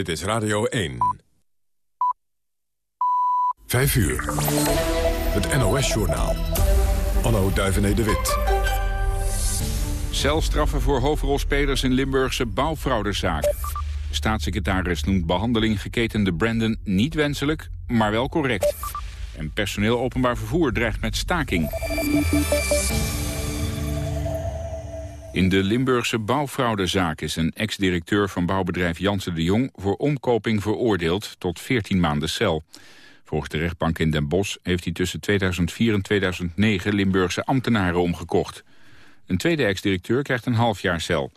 Dit is Radio 1. 5 uur. Het NOS-journaal. Anno Duivené de Wit. Celstraffen voor hoofdrolspelers in Limburgse bouwfraudezaak. Staatssecretaris noemt behandeling geketende Brandon niet wenselijk, maar wel correct. En personeel openbaar vervoer dreigt met staking. In de Limburgse bouwfraudezaak is een ex-directeur van bouwbedrijf Jansen de Jong voor omkoping veroordeeld tot 14 maanden cel. Volgens de rechtbank in Den Bosch heeft hij tussen 2004 en 2009 Limburgse ambtenaren omgekocht. Een tweede ex-directeur krijgt een half jaar cel.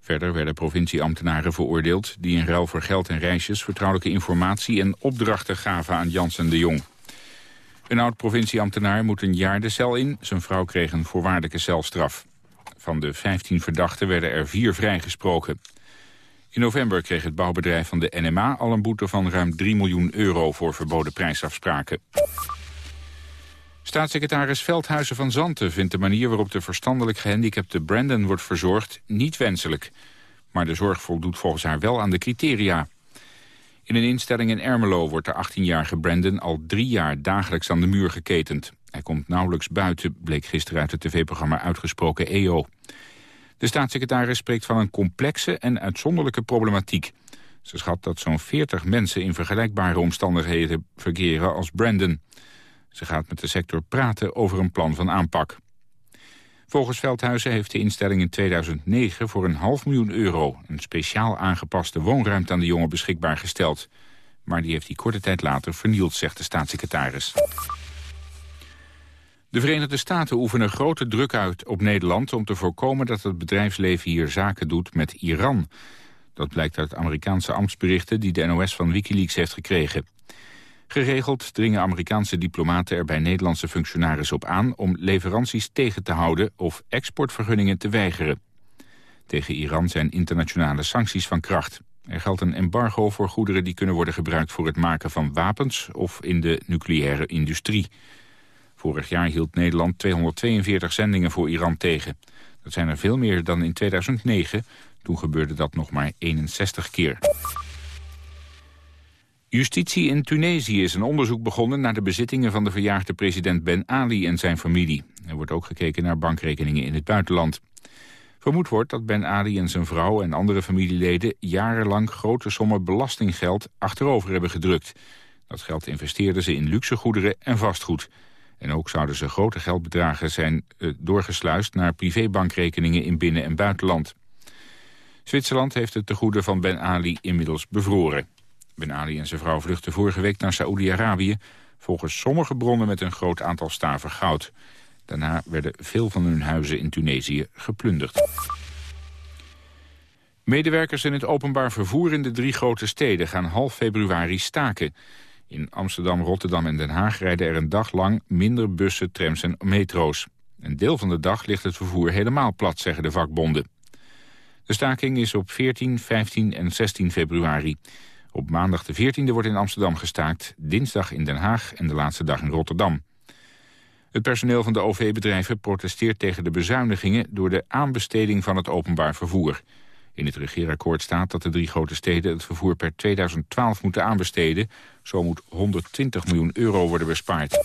Verder werden provincieambtenaren veroordeeld... die in ruil voor geld en reisjes vertrouwelijke informatie en opdrachten gaven aan Jansen de Jong. Een oud-provincieambtenaar moet een jaar de cel in. Zijn vrouw kreeg een voorwaardelijke celstraf. Van de 15 verdachten werden er vier vrijgesproken. In november kreeg het bouwbedrijf van de NMA al een boete van ruim 3 miljoen euro voor verboden prijsafspraken. Staatssecretaris Veldhuizen van Zanten vindt de manier waarop de verstandelijk gehandicapte Brandon wordt verzorgd niet wenselijk. Maar de zorg voldoet volgens haar wel aan de criteria. In een instelling in Ermelo wordt de 18-jarige Brandon al drie jaar dagelijks aan de muur geketend. Hij komt nauwelijks buiten, bleek gisteren uit het tv-programma Uitgesproken EO. De staatssecretaris spreekt van een complexe en uitzonderlijke problematiek. Ze schat dat zo'n 40 mensen in vergelijkbare omstandigheden verkeren als Brandon. Ze gaat met de sector praten over een plan van aanpak. Volgens Veldhuizen heeft de instelling in 2009 voor een half miljoen euro... een speciaal aangepaste woonruimte aan de jongen beschikbaar gesteld. Maar die heeft hij korte tijd later vernield, zegt de staatssecretaris. De Verenigde Staten oefenen grote druk uit op Nederland... om te voorkomen dat het bedrijfsleven hier zaken doet met Iran. Dat blijkt uit Amerikaanse ambtsberichten die de NOS van Wikileaks heeft gekregen. Geregeld dringen Amerikaanse diplomaten er bij Nederlandse functionarissen op aan... om leveranties tegen te houden of exportvergunningen te weigeren. Tegen Iran zijn internationale sancties van kracht. Er geldt een embargo voor goederen die kunnen worden gebruikt voor het maken van wapens... of in de nucleaire industrie. Vorig jaar hield Nederland 242 zendingen voor Iran tegen. Dat zijn er veel meer dan in 2009. Toen gebeurde dat nog maar 61 keer. Justitie in Tunesië is een onderzoek begonnen naar de bezittingen van de verjaagde president Ben Ali en zijn familie. Er wordt ook gekeken naar bankrekeningen in het buitenland. Vermoed wordt dat Ben Ali en zijn vrouw en andere familieleden jarenlang grote sommen belastinggeld achterover hebben gedrukt. Dat geld investeerden ze in luxegoederen en vastgoed. En ook zouden ze grote geldbedragen zijn uh, doorgesluist naar privébankrekeningen in binnen- en buitenland. Zwitserland heeft het tegoede van Ben Ali inmiddels bevroren. Ben Ali en zijn vrouw vluchtten vorige week naar Saoedi-Arabië... volgens sommige bronnen met een groot aantal staven goud. Daarna werden veel van hun huizen in Tunesië geplunderd. Medewerkers in het openbaar vervoer in de drie grote steden gaan half februari staken. In Amsterdam, Rotterdam en Den Haag rijden er een dag lang minder bussen, trams en metro's. Een deel van de dag ligt het vervoer helemaal plat, zeggen de vakbonden. De staking is op 14, 15 en 16 februari. Op maandag de 14e wordt in Amsterdam gestaakt, dinsdag in Den Haag en de laatste dag in Rotterdam. Het personeel van de OV-bedrijven protesteert tegen de bezuinigingen door de aanbesteding van het openbaar vervoer. In het regeerakkoord staat dat de drie grote steden het vervoer per 2012 moeten aanbesteden. Zo moet 120 miljoen euro worden bespaard.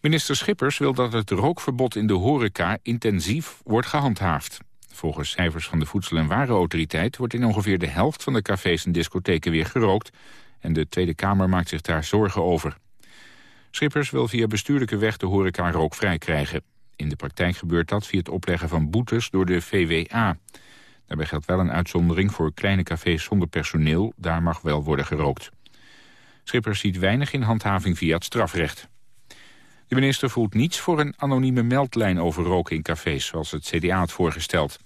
Minister Schippers wil dat het rookverbod in de horeca intensief wordt gehandhaafd. Volgens cijfers van de Voedsel- en Warenautoriteit wordt in ongeveer de helft van de cafés en discotheken weer gerookt. En de Tweede Kamer maakt zich daar zorgen over. Schippers wil via bestuurlijke weg de horeca rookvrij krijgen. In de praktijk gebeurt dat via het opleggen van boetes door de VWA. Daarbij geldt wel een uitzondering voor kleine cafés zonder personeel. Daar mag wel worden gerookt. Schippers ziet weinig in handhaving via het strafrecht. De minister voelt niets voor een anonieme meldlijn over roken in cafés... zoals het CDA had voorgesteld.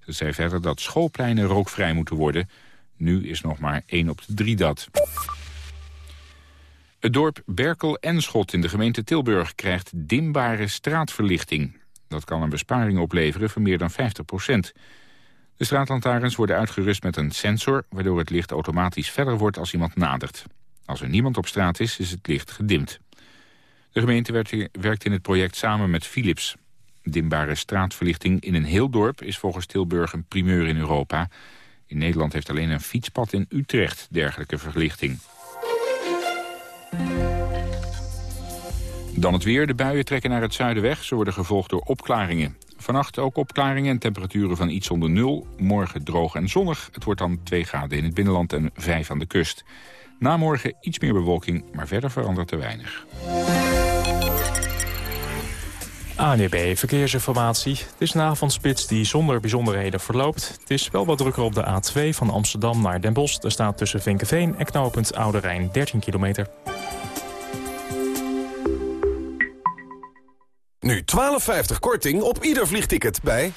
Ze zei verder dat schoolpleinen rookvrij moeten worden. Nu is nog maar één op de drie dat. Het dorp Berkel-Enschot in de gemeente Tilburg krijgt dimbare straatverlichting. Dat kan een besparing opleveren van meer dan 50 procent. De straatlantaarns worden uitgerust met een sensor... waardoor het licht automatisch verder wordt als iemand nadert. Als er niemand op straat is, is het licht gedimd. De gemeente werkt in het project samen met Philips. Dimbare straatverlichting in een heel dorp is volgens Tilburg een primeur in Europa. In Nederland heeft alleen een fietspad in Utrecht dergelijke verlichting. Dan het weer. De buien trekken naar het zuiden weg. Ze worden gevolgd door opklaringen. Vannacht ook opklaringen en temperaturen van iets onder nul. Morgen droog en zonnig. Het wordt dan 2 graden in het binnenland en 5 aan de kust. Na morgen iets meer bewolking, maar verder verandert er weinig. ANB Verkeersinformatie. Het is een avondspits die zonder bijzonderheden verloopt. Het is wel wat drukker op de A2 van Amsterdam naar Den Bosch. Er staat tussen Vinkenveen en knooppunt Oude Rijn 13 kilometer. Nu 12,50 korting op ieder vliegticket bij...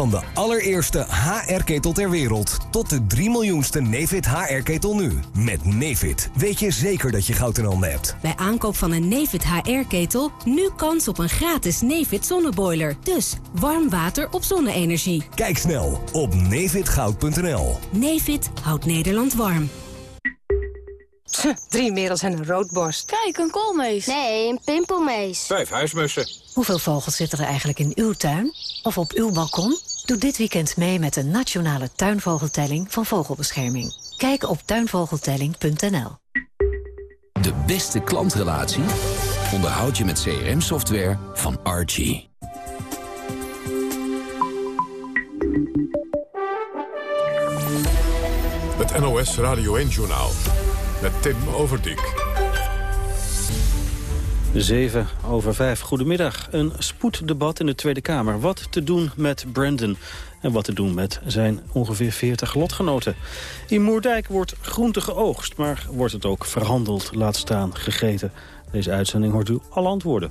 Van de allereerste HR-ketel ter wereld tot de 3 miljoenste Nefit HR-ketel nu. Met Nefit weet je zeker dat je goud in handen hebt. Bij aankoop van een Nefit HR-ketel nu kans op een gratis Nefit zonneboiler. Dus warm water op zonne-energie. Kijk snel op nefitgoud.nl. Nefit houdt Nederland warm. Drie merels en een roodborst. Kijk, een koolmees. Nee, een pimpelmees. Vijf huismussen. Hoeveel vogels zitten er eigenlijk in uw tuin? Of op uw balkon? Doe dit weekend mee met de nationale tuinvogeltelling van Vogelbescherming. Kijk op tuinvogeltelling.nl. De beste klantrelatie onderhoud je met CRM-software van Archie. Het NOS Radio 1-journaal met Tim Overdijk. 7 over 5. Goedemiddag. Een spoeddebat in de Tweede Kamer. Wat te doen met Brandon en wat te doen met zijn ongeveer 40 lotgenoten. In Moerdijk wordt groente geoogst, maar wordt het ook verhandeld, laat staan, gegeten. Deze uitzending hoort u alle antwoorden.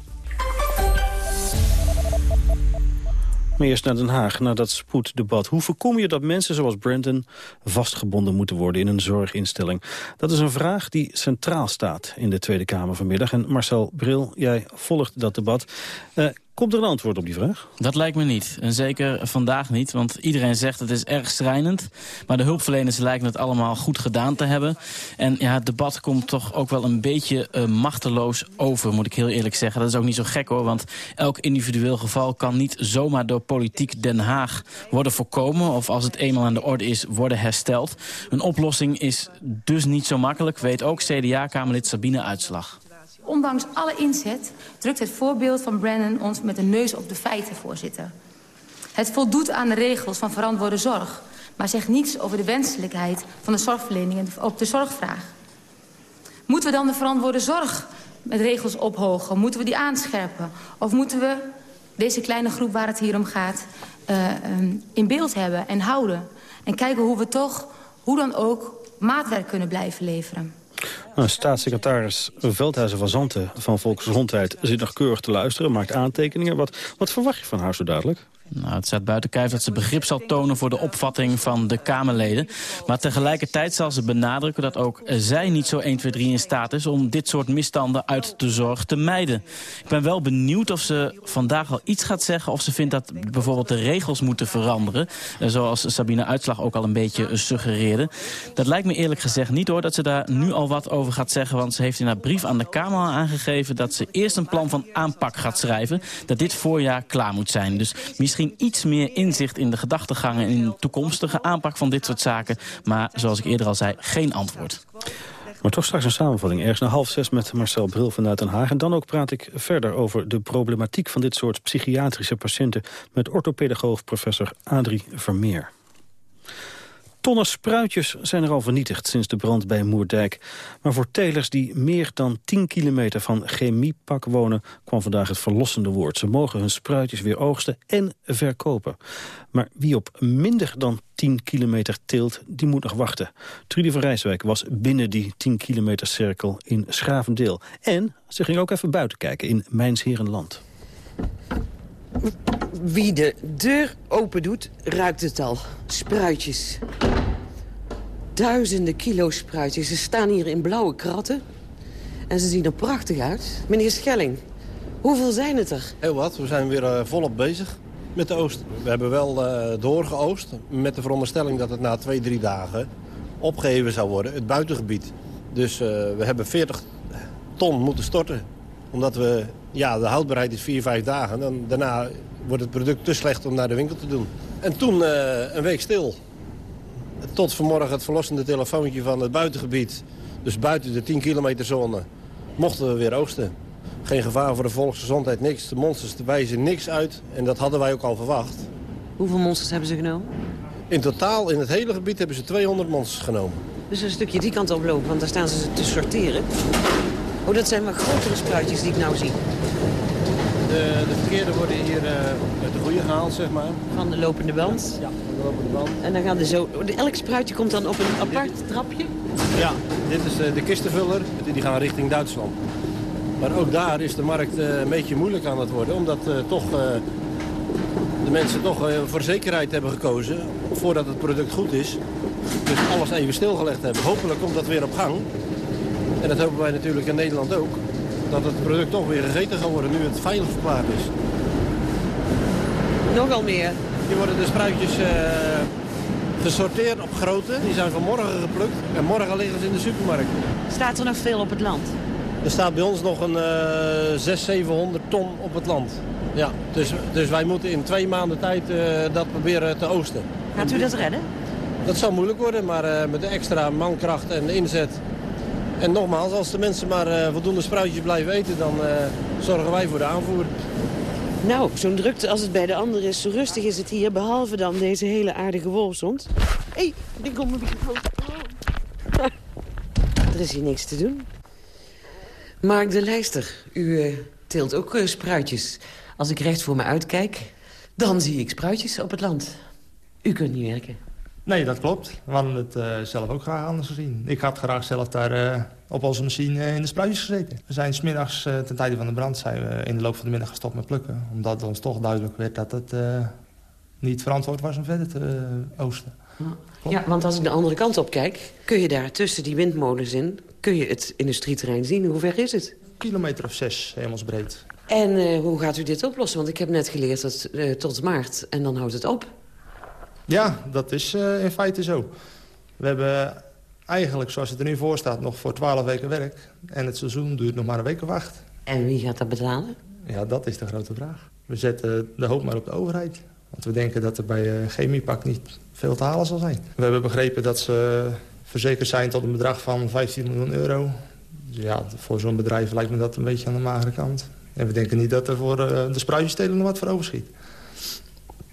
Maar eerst naar Den Haag, naar dat spoeddebat. Hoe voorkom je dat mensen zoals Brandon vastgebonden moeten worden in een zorginstelling? Dat is een vraag die centraal staat in de Tweede Kamer vanmiddag. En Marcel Bril, jij volgt dat debat. Uh, Komt er een antwoord op die vraag? Dat lijkt me niet. En zeker vandaag niet. Want iedereen zegt het is erg schrijnend. Maar de hulpverleners lijken het allemaal goed gedaan te hebben. En ja, het debat komt toch ook wel een beetje uh, machteloos over, moet ik heel eerlijk zeggen. Dat is ook niet zo gek hoor. Want elk individueel geval kan niet zomaar door politiek Den Haag worden voorkomen. Of als het eenmaal aan de orde is, worden hersteld. Een oplossing is dus niet zo makkelijk, weet ook CDA-Kamerlid Sabine Uitslag. Ondanks alle inzet drukt het voorbeeld van Brennan ons met de neus op de feiten, voorzitter. Het voldoet aan de regels van verantwoorde zorg... maar zegt niets over de wenselijkheid van de zorgverlening op de zorgvraag. Moeten we dan de verantwoorde zorg met regels ophogen? Moeten we die aanscherpen? Of moeten we deze kleine groep waar het hier om gaat uh, um, in beeld hebben en houden? En kijken hoe we toch, hoe dan ook, maatwerk kunnen blijven leveren. Nou, staatssecretaris Veldhuizen van Zanten van Volksgezondheid zit nog keurig te luisteren, maakt aantekeningen. Wat, wat verwacht je van haar zo dadelijk? Nou, het staat buiten kijf dat ze begrip zal tonen voor de opvatting van de Kamerleden. Maar tegelijkertijd zal ze benadrukken dat ook zij niet zo 1, 2, 3 in staat is... om dit soort misstanden uit de zorg te mijden. Ik ben wel benieuwd of ze vandaag al iets gaat zeggen... of ze vindt dat bijvoorbeeld de regels moeten veranderen. Eh, zoals Sabine Uitslag ook al een beetje suggereerde. Dat lijkt me eerlijk gezegd niet hoor, dat ze daar nu al wat over gaat zeggen. Want ze heeft in haar brief aan de Kamer aangegeven... dat ze eerst een plan van aanpak gaat schrijven. Dat dit voorjaar klaar moet zijn. Dus misschien misschien iets meer inzicht in de gedachtegangen... en in de toekomstige aanpak van dit soort zaken. Maar zoals ik eerder al zei, geen antwoord. Maar toch straks een samenvatting. Ergens na half zes met Marcel Bril vanuit Den Haag. En dan ook praat ik verder over de problematiek van dit soort psychiatrische patiënten... met orthopedagoog professor Adrie Vermeer. Tonnen spruitjes zijn er al vernietigd sinds de brand bij Moerdijk. Maar voor telers die meer dan 10 kilometer van chemiepak wonen... kwam vandaag het verlossende woord. Ze mogen hun spruitjes weer oogsten en verkopen. Maar wie op minder dan 10 kilometer teelt, die moet nog wachten. Trudy van Rijswijk was binnen die 10 kilometer cirkel in Schravendeel. En ze ging ook even buiten kijken in Mijnsherenland. Wie de deur open doet, ruikt het al. Spruitjes. Duizenden kilo spruitjes. Ze staan hier in blauwe kratten. En ze zien er prachtig uit. Meneer Schelling, hoeveel zijn het er? Heel wat. We zijn weer uh, volop bezig met de oost. We hebben wel uh, doorgeoost met de veronderstelling dat het na twee, drie dagen opgeheven zou worden, het buitengebied. Dus uh, we hebben 40 ton moeten storten, omdat we Ja, de houdbaarheid is vier, vijf dagen. Dan, daarna wordt het product te slecht om naar de winkel te doen. En toen een week stil. Tot vanmorgen het verlossende telefoontje van het buitengebied. Dus buiten de 10 kilometer zone mochten we weer oogsten. Geen gevaar voor de volksgezondheid, niks. De monsters wijzen niks uit. En dat hadden wij ook al verwacht. Hoeveel monsters hebben ze genomen? In totaal in het hele gebied hebben ze 200 monsters genomen. Dus een stukje die kant oplopen, want daar staan ze te sorteren. Oh, dat zijn maar grotere spruitjes die ik nou zie. De, de verkeerde worden hier uh, uit de goede gehaald, zeg maar. Van de lopende band? Ja, van de lopende band. En dan gaan de zo... Elk spruitje komt dan op een apart trapje? Ja, dit is uh, de kistenvuller. Die gaan richting Duitsland. Maar ook daar is de markt uh, een beetje moeilijk aan het worden. Omdat toch de mensen toch voor zekerheid hebben gekozen. Voordat het product goed is. Dus alles even stilgelegd hebben. Hopelijk komt dat weer op gang. En dat hopen wij natuurlijk in Nederland ook. Dat het product toch weer gegeten gaat worden nu het veilig verklaard is. Nogal meer. Hier worden de spruitjes uh, gesorteerd op grootte. Die zijn vanmorgen geplukt en morgen liggen ze in de supermarkt. Staat er nog veel op het land? Er staat bij ons nog een uh, 600, 700 ton op het land. Ja, dus, dus wij moeten in twee maanden tijd uh, dat proberen te oosten. Gaat u dat redden? Dat zal moeilijk worden, maar uh, met de extra mankracht en inzet en nogmaals, als de mensen maar uh, voldoende spruitjes blijven eten... dan uh, zorgen wij voor de aanvoer. Nou, zo'n drukte als het bij de anderen is, zo rustig is het hier... behalve dan deze hele aardige wolfshond. Hé, hey, ik kom mijn microfoon. Oh. er is hier niks te doen. Mark de Lijster, u uh, teelt ook spruitjes. Als ik recht voor me uitkijk, dan zie ik spruitjes op het land. U kunt niet werken. Nee, dat klopt. We hadden het uh, zelf ook graag anders gezien. Ik had graag zelf daar uh, op onze machine uh, in de spruitjes gezeten. We zijn smiddags ten tijde van de brand zijn we in de loop van de middag gestopt met plukken. Omdat ons toch duidelijk werd dat het niet verantwoord was om verder te oosten. Ja, want als ik de andere kant op kijk... kun je daar tussen die windmolens in... kun je het industrieterrein zien. Hoe ver is het? kilometer of zes, hemelsbreed. En hoe gaat u dit oplossen? Want ik heb net geleerd dat tot maart en dan houdt het op. Ja, dat is uh, in feite zo. We hebben eigenlijk, zoals het er nu voor staat, nog voor twaalf weken werk. En het seizoen duurt nog maar een week of acht. En wie gaat dat betalen? Ja, dat is de grote vraag. We zetten de hoop maar op de overheid. Want we denken dat er bij uh, Chemiepak niet veel te halen zal zijn. We hebben begrepen dat ze verzekerd zijn tot een bedrag van 15 miljoen euro. Dus ja, voor zo'n bedrijf lijkt me dat een beetje aan de magere kant. En we denken niet dat er voor uh, de spruitjestelen nog wat voor overschiet.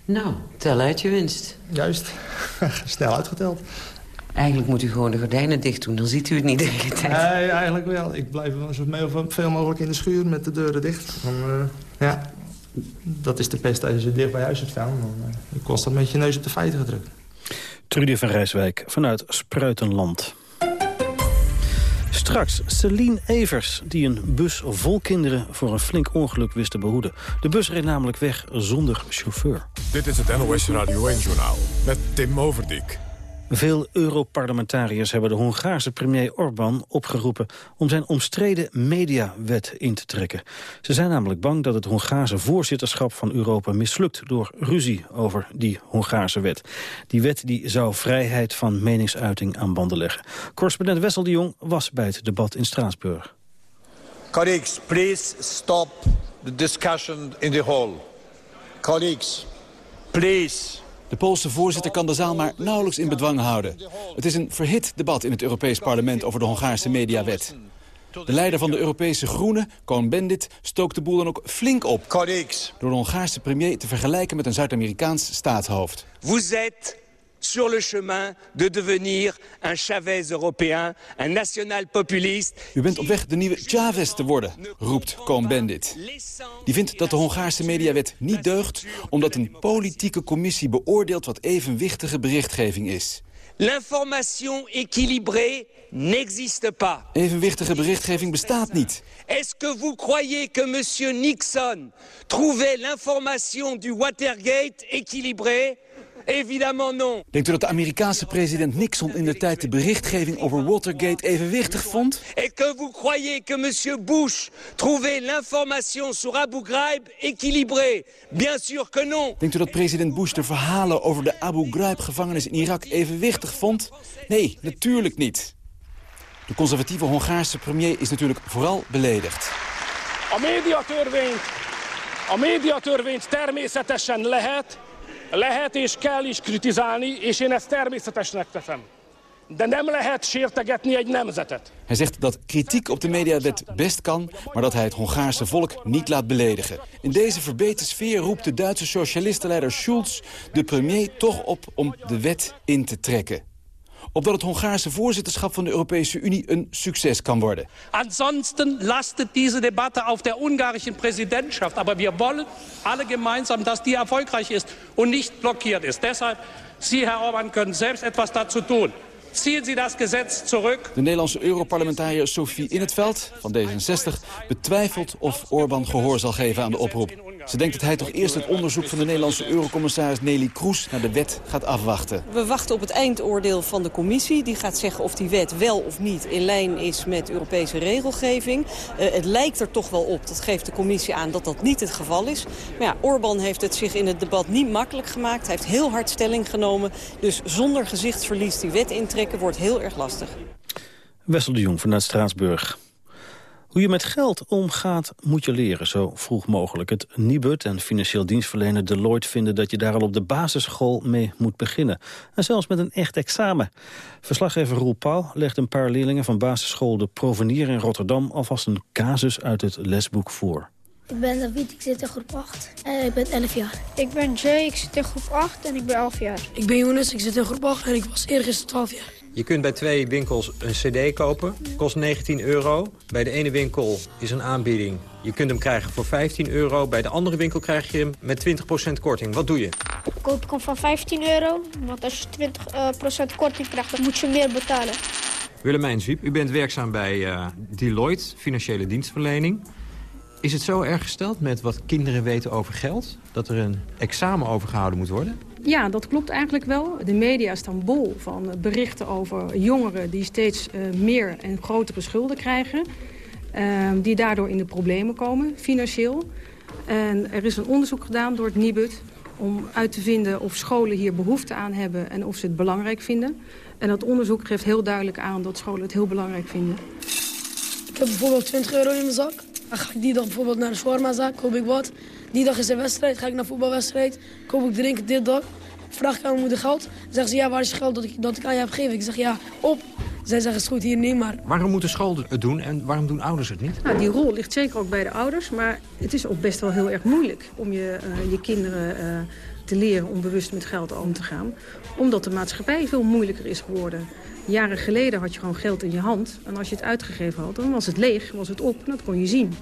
Nou, tel uit je winst. Juist. Snel uitgeteld. Eigenlijk moet u gewoon de gordijnen dicht doen, dan ziet u het niet de hele tijd. Nee, eigenlijk wel. Ik blijf zo veel mogelijk in de schuur met de deuren dicht. Dan, uh, ja, dat is de pest als je dicht bij huis hebt staan. Dan uh, kost dat met je neus op de feiten gedrukt. Trudy van Rijswijk vanuit Spruitenland. Straks Celine Evers, die een bus vol kinderen voor een flink ongeluk wist te behoeden. De bus reed namelijk weg zonder chauffeur. Dit is het NOS Radio 1-journaal met Tim Overdijk. Veel Europarlementariërs hebben de Hongaarse premier Orbán opgeroepen om zijn omstreden mediawet in te trekken. Ze zijn namelijk bang dat het Hongaarse voorzitterschap van Europa mislukt door ruzie over die Hongaarse wet. Die wet die zou vrijheid van meningsuiting aan banden leggen. Correspondent Wessel de Jong was bij het debat in Straatsburg. Colleagues, please stop the discussion in the hall. Colleagues, please. De Poolse voorzitter kan de zaal maar nauwelijks in bedwang houden. Het is een verhit debat in het Europees Parlement over de Hongaarse mediawet. De leider van de Europese Groenen, Cohn-Bendit, stookt de boel dan ook flink op. Door de Hongaarse premier te vergelijken met een Zuid-Amerikaans staatshoofd. Vous êtes sur le chemin de devenir un Chavez européen, un national populiste. U bent op weg de nieuwe Chavez te worden, roept Cohn-Bendit. Die vindt dat de Hongaarse mediawet niet deugt... omdat een politieke commissie beoordeelt wat evenwichtige berichtgeving is. L'information équilibrée n'existe pas. Evenwichtige berichtgeving bestaat niet. Est-ce que vous croyez que monsieur Nixon trouvait l'information du Watergate équilibrée Évidemment non. Denkt u dat de Amerikaanse president Nixon in de tijd de berichtgeving over Watergate evenwichtig vond? Et que vous croyez que monsieur Bush trouvait l'information sur Abu Ghraib équilibrée? Bien sûr que non. Denkt u dat president Bush de verhalen over de Abu Ghraib-gevangenis in Irak evenwichtig vond? Nee, natuurlijk niet. De conservatieve Hongaarse premier is natuurlijk vooral beledigd. A médiatörvényt, a médiatörvényt természetesen lehet, lehet és kell is kritizálni, és én ezt természetesnek teszem. De nem lehet sértegetni egy nemzetet. Hij zegt dat kritiek op de mediawet best kan, maar dat hij het Hongaarse volk niet laat beledigen. In deze verbeterde sfeer roept de Duitse socialistenleider Schulz de premier toch op om de wet in te trekken opdat het Hongaarse voorzitterschap van de Europese Unie een succes kan worden. Ansonsten lastet diese Debatte auf der ungarischen Präsidentschaft. Aber wir wollen alle gemeinsam, dass die erfolgreich ist und nicht blockiert ist. Deshalb, Sie, Herr Orban, können selbst etwas dazu tun. Ziehen Sie das Gesetz zurück. De Nederlandse Europarlementariër Sophie In het Veld van D66 betwijfelt of Orbán gehoor zal geven aan de oproep. Ze denkt dat hij toch eerst het onderzoek van de Nederlandse eurocommissaris Nelly Kroes naar de wet gaat afwachten. We wachten op het eindoordeel van de commissie. Die gaat zeggen of die wet wel of niet in lijn is met Europese regelgeving. Uh, het lijkt er toch wel op, dat geeft de commissie aan, dat dat niet het geval is. Maar ja, Orbán heeft het zich in het debat niet makkelijk gemaakt. Hij heeft heel hard stelling genomen. Dus zonder gezichtsverlies die wet intrekken wordt heel erg lastig. Wessel de Jong vanuit Straatsburg. Hoe je met geld omgaat, moet je leren, zo vroeg mogelijk. Het Nibud en financieel dienstverlener Deloitte vinden dat je daar al op de basisschool mee moet beginnen. En zelfs met een echt examen. Verslaggever Roel Pauw legt een paar leerlingen van basisschool De Provenier in Rotterdam alvast een casus uit het lesboek voor. Ik ben David, ik zit in groep 8 en ik ben 11 jaar. Ik ben Jay, ik zit in groep 8 en ik ben 11 jaar. Ik ben Jonas, ik zit in groep 8 en ik was eergisteren 12 jaar. Je kunt bij twee winkels een cd kopen. Kost 19 euro. Bij de ene winkel is een aanbieding. Je kunt hem krijgen voor 15 euro. Bij de andere winkel krijg je hem met 20% korting. Wat doe je? Koop ik hem van 15 euro. Want als je 20% korting krijgt, dan moet je meer betalen. Willemijn Zwiep, u bent werkzaam bij uh, Deloitte, financiële dienstverlening. Is het zo erg gesteld met wat kinderen weten over geld... dat er een examen overgehouden moet worden? Ja, dat klopt eigenlijk wel. De media staan bol van berichten over jongeren... die steeds uh, meer en grotere schulden krijgen. Uh, die daardoor in de problemen komen, financieel. En er is een onderzoek gedaan door het NIBUD... om uit te vinden of scholen hier behoefte aan hebben... en of ze het belangrijk vinden. En dat onderzoek geeft heel duidelijk aan dat scholen het heel belangrijk vinden. Ik heb bijvoorbeeld 20 euro in mijn zak. Dan ga ik die dag bijvoorbeeld naar de shawarmazaak, koop ik wat. Die dag is er wedstrijd, ga ik naar voetbalwedstrijd. Koop ik drinken dit dag. Vraag ik aan mijn moeder geld. Dan zegt ze, ja, waar is je geld dat ik, dat ik aan je heb gegeven? Ik zeg, ja, op. Zij zeggen, is goed, hier niet, maar... Waarom moet de school het doen en waarom doen ouders het niet? Nou, die rol ligt zeker ook bij de ouders. Maar het is ook best wel heel erg moeilijk om je, uh, je kinderen uh, te leren om bewust met geld om te gaan. Omdat de maatschappij veel moeilijker is geworden. Jaren geleden had je gewoon geld in je hand. En als je het uitgegeven had, dan was het leeg, was het op. Dat kon je zien.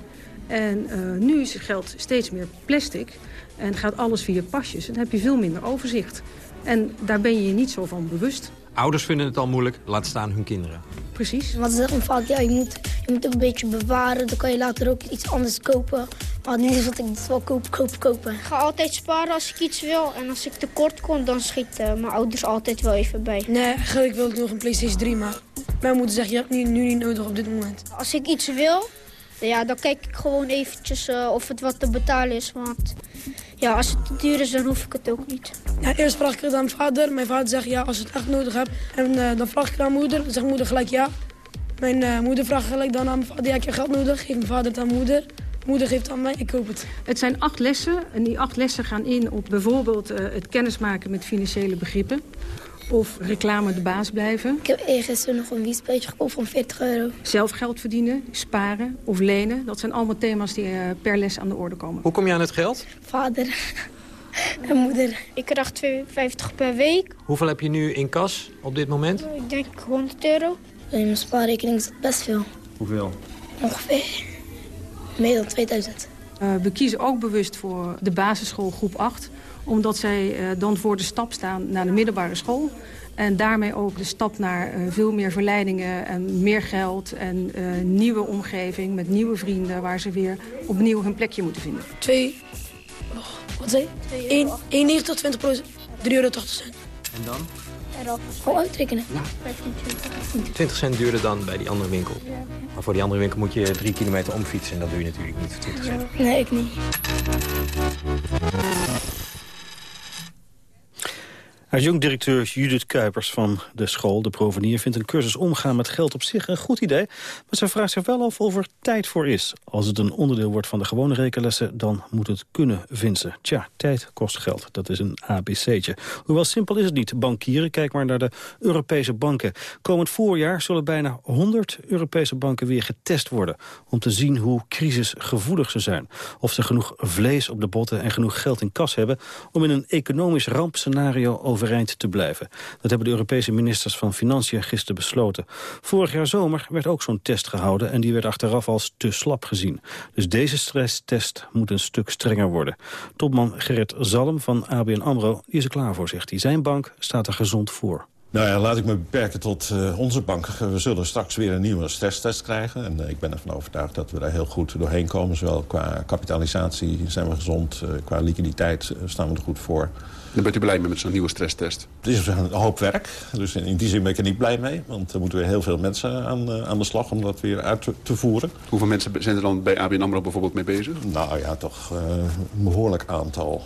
En uh, nu is het geld steeds meer plastic. En gaat alles via pasjes. En dan heb je veel minder overzicht. En daar ben je je niet zo van bewust. Ouders vinden het al moeilijk, laat staan hun kinderen. Precies. Want ze zeggen vaak, ja, je moet, je moet een beetje bewaren. Dan kan je later ook iets anders kopen. Maar nu is wat ik het wel koop, koop, kopen. Ik ga altijd sparen als ik iets wil. En als ik tekort kom, dan schiet uh, mijn ouders altijd wel even bij. Nee, eigenlijk wil ik nog een PlayStation 3, maar mijn moeder zegt, je hebt nu, nu niet nodig op dit moment. Als ik iets wil, ja, dan kijk ik gewoon eventjes uh, of het wat te betalen is. Want ja, als het te duur is, dan hoef ik het ook niet. Ja, eerst vraag ik het aan mijn vader. Mijn vader zegt ja, als je het echt nodig hebt. En uh, dan vraag ik het aan moeder. Dan zegt moeder gelijk ja. Mijn uh, moeder vraagt gelijk dan aan mijn vader, ja, ik heb geld nodig. Geef mijn vader het aan moeder. Moeder geeft het aan mij, ik koop het. Het zijn acht lessen. En die acht lessen gaan in op bijvoorbeeld uh, het kennismaken met financiële begrippen. Of reclame de baas blijven. Ik heb eergisteren nog een wiespeutje gekocht van 40 euro. Zelf geld verdienen, sparen of lenen. Dat zijn allemaal thema's die uh, per les aan de orde komen. Hoe kom je aan het geld? Vader en moeder. Ik krijg 2,50 per week. Hoeveel heb je nu in kas op dit moment? Ik denk 100 euro. In mijn spaarrekening is dat best veel. Hoeveel? Ongeveer meer dan 2000. Uh, we kiezen ook bewust voor de basisschool groep 8 omdat zij uh, dan voor de stap staan naar de middelbare school. En daarmee ook de stap naar uh, veel meer verleidingen en meer geld... en uh, nieuwe omgeving met nieuwe vrienden... waar ze weer opnieuw hun plekje moeten vinden. Twee, oh, wat zei je? 1,90 tot 20 procent, 3,80 euro cent. En dan? Gewoon uitrekenen. Ja. 20 cent duurder dan bij die andere winkel. Ja. Maar voor die andere winkel moet je drie kilometer omfietsen. En dat doe je natuurlijk niet voor 20 cent. Nee, ik niet. Adjunct-directeur Judith Kuipers van de school, de Provenier... vindt een cursus omgaan met geld op zich een goed idee... maar ze vraagt zich wel af of er tijd voor is. Als het een onderdeel wordt van de gewone rekenlessen... dan moet het kunnen vinden. Tja, tijd kost geld. Dat is een ABC'tje. Hoewel simpel is het niet. Bankieren, kijk maar naar de Europese banken. Komend voorjaar zullen bijna 100 Europese banken weer getest worden... om te zien hoe crisisgevoelig ze zijn. Of ze genoeg vlees op de botten en genoeg geld in kas hebben... om in een economisch rampscenario te blijven. Dat hebben de Europese ministers van Financiën gisteren besloten. Vorig jaar zomer werd ook zo'n test gehouden... en die werd achteraf als te slap gezien. Dus deze stresstest moet een stuk strenger worden. Topman Gerrit Zalm van ABN AMRO die is er klaar voor, zegt hij. Zijn bank staat er gezond voor. Nou ja, laat ik me beperken tot uh, onze bank. We zullen straks weer een nieuwe stresstest krijgen. En uh, ik ben ervan overtuigd dat we daar heel goed doorheen komen. Zowel qua kapitalisatie zijn we gezond, uh, qua liquiditeit staan we er goed voor. Dan bent u blij mee met zo'n nieuwe stresstest? Het is een hoop werk, dus in die zin ben ik er niet blij mee. Want er moeten weer heel veel mensen aan, aan de slag om dat weer uit te, te, voeren. Hoeveel mensen zijn er dan bij ABN AMRO bijvoorbeeld mee bezig? Nou ja, toch een behoorlijk aantal.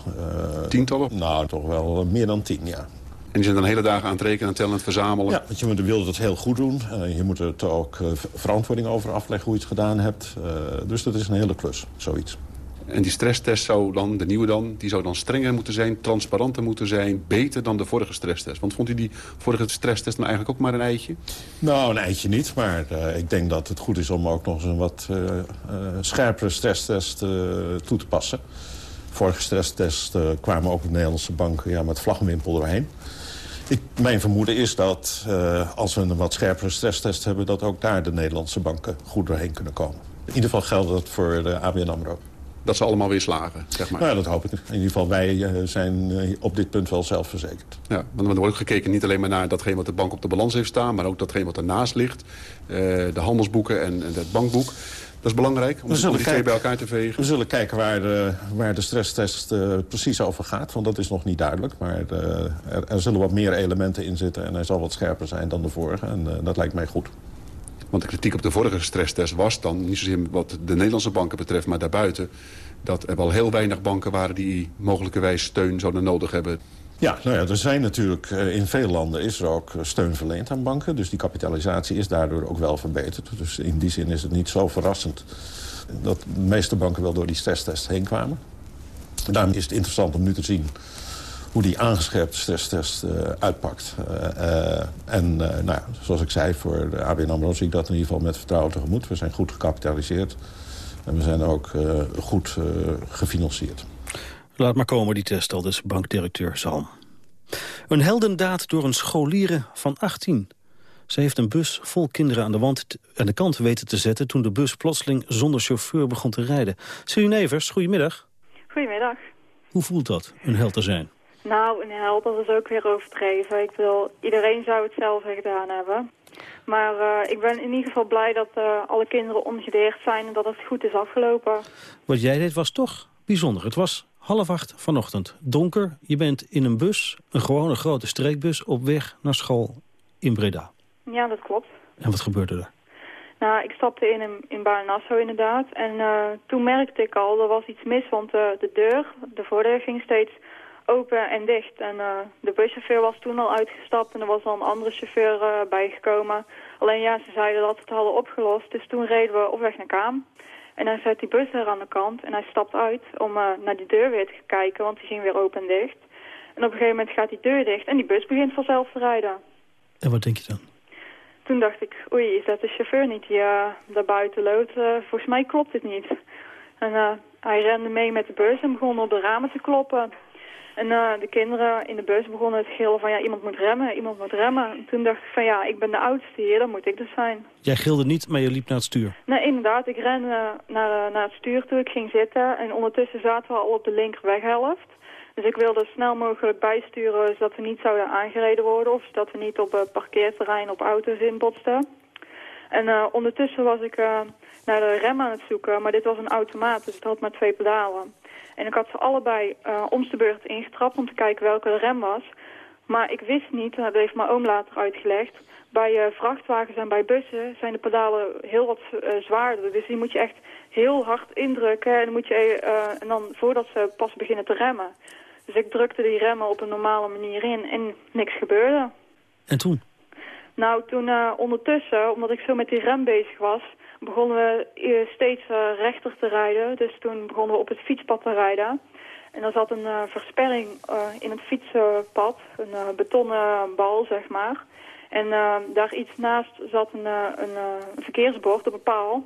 Tientallen? Nou, toch wel meer dan tien, ja. En die zijn dan hele dagen aan het rekenen, aan het tellen, aan het verzamelen? Ja, want je wil het heel goed doen. Uh, je moet er ook uh, verantwoording over afleggen hoe je het gedaan hebt. Uh, dus dat is een hele klus, zoiets. En die stresstest zou dan, de nieuwe dan, die zou dan strenger moeten zijn... transparanter moeten zijn, beter dan de vorige stresstest. Want vond u die vorige stresstest dan eigenlijk ook maar een eitje? Nou, een eitje niet, maar ik denk dat het goed is... om ook nog eens een wat scherpere stresstest toe te passen. Vorige stresstest kwamen ook de Nederlandse banken ja, met vlaggenwimpel doorheen. Ik, mijn vermoeden is dat uh, als we een wat scherpere stresstest hebben... dat ook daar de Nederlandse banken goed doorheen kunnen komen. In ieder geval geldt dat voor de ABN AMRO. Dat ze allemaal weer slagen, zeg maar. Nou, dat hoop ik. In ieder geval, wij uh, zijn uh, op dit punt wel zelfverzekerd. Ja, want er wordt ook gekeken niet alleen maar naar datgene wat de bank op de balans heeft staan... maar ook datgene wat ernaast ligt. de handelsboeken en, en het bankboek. Dat is belangrijk, om, om die twee bij elkaar te vegen. We zullen kijken waar de, waar de stresstest uh, precies over gaat. Want dat is nog niet duidelijk. Maar uh, er, er, zullen wat meer elementen in zitten. En hij zal wat scherper zijn dan de vorige. En uh, dat lijkt mij goed. Want de kritiek op de vorige stresstest was dan... niet zozeer wat de Nederlandse banken betreft, maar daarbuiten... dat er wel heel weinig banken waren die mogelijkerwijs steun zouden nodig hebben. Ja, nou ja, er zijn natuurlijk in veel landen is er ook steun verleend aan banken. Dus die kapitalisatie is daardoor ook wel verbeterd. Dus in die zin is het niet zo verrassend dat de meeste banken wel door die stresstest heen kwamen. Daarom is het interessant om nu te zien hoe die aangescherpte stresstest uh, uitpakt. En nou ja, zoals ik zei, voor de ABN AMRO zie ik dat in ieder geval met vertrouwen tegemoet. We zijn goed gecapitaliseerd en we zijn ook goed gefinancierd. Laat maar komen, die test, al dus bankdirecteur Zalm. Een heldendaad door een scholieren van 18. Ze heeft een bus vol kinderen aan de, wand aan de kant weten te zetten... toen de bus plotseling zonder chauffeur begon te rijden. Celine Nevers, goedemiddag. Goedemiddag. Hoe voelt dat, een held te zijn? Nou, een held, dat is ook weer overdreven. Ik wil, iedereen zou het zelf gedaan hebben. Maar uh, ik ben in ieder geval blij dat uh, alle kinderen ongedeerd zijn... en dat het goed is afgelopen. Wat jij deed was toch bijzonder. Het was half acht vanochtend. Donker, je bent in een bus, een gewone grote streekbus... op weg naar school in Breda. Ja, dat klopt. En wat gebeurde er? Nou, ik stapte in in, in Baarnassau inderdaad. En uh, toen merkte ik al, er was iets mis, want uh, de deur, de voordeur ging steeds open en dicht. En uh, de buschauffeur was toen al uitgestapt en er was al een andere chauffeur bijgekomen. Alleen ja, ze zeiden dat ze het hadden opgelost, dus toen reden we op weg naar Kaam. En hij zet die bus er aan de kant en hij stapt uit om naar die deur weer te kijken, want die ging weer open en dicht. En op een gegeven moment gaat die deur dicht en die bus begint vanzelf te rijden. En wat denk je dan? Toen dacht ik, oei, is dat de chauffeur niet die uh, daar buiten loopt? Uh, volgens mij klopt dit niet. En hij rende mee met de bus en begon op de ramen te kloppen. En de kinderen in de bus begonnen het gillen van ja, iemand moet remmen, iemand moet remmen. En toen dacht ik van ja, ik ben de oudste hier, dan moet ik dus zijn. Jij gilde niet, maar je liep naar het stuur? Nee, inderdaad. Ik rende naar, naar het stuur toe, ik ging zitten. En ondertussen zaten we al op de linkerweghelft. Dus ik wilde snel mogelijk bijsturen zodat we niet zouden aangereden worden... of zodat we niet op parkeerterrein op auto's inbotsten. En uh, ondertussen was ik uh, naar de rem aan het zoeken, maar dit was een automaat, dus het had maar twee pedalen. En ik had ze allebei uh, om de beurt ingetrapt om te kijken welke de rem was. Maar ik wist niet, dat heeft mijn oom later uitgelegd... bij vrachtwagens en bij bussen zijn de pedalen heel wat zwaarder. Dus die moet je echt heel hard indrukken en, dan moet je, en dan voordat ze pas beginnen te remmen. Dus ik drukte die remmen op een normale manier in en niks gebeurde. En toen? Nou, toen ondertussen, omdat ik zo met die rem bezig was, begonnen we uh, steeds uh, rechter te rijden. Dus toen begonnen we op het fietspad te rijden. En er zat een versperring in het fietspad, een betonnen bal, zeg maar. En daar iets naast zat een, een verkeersbord op een paal.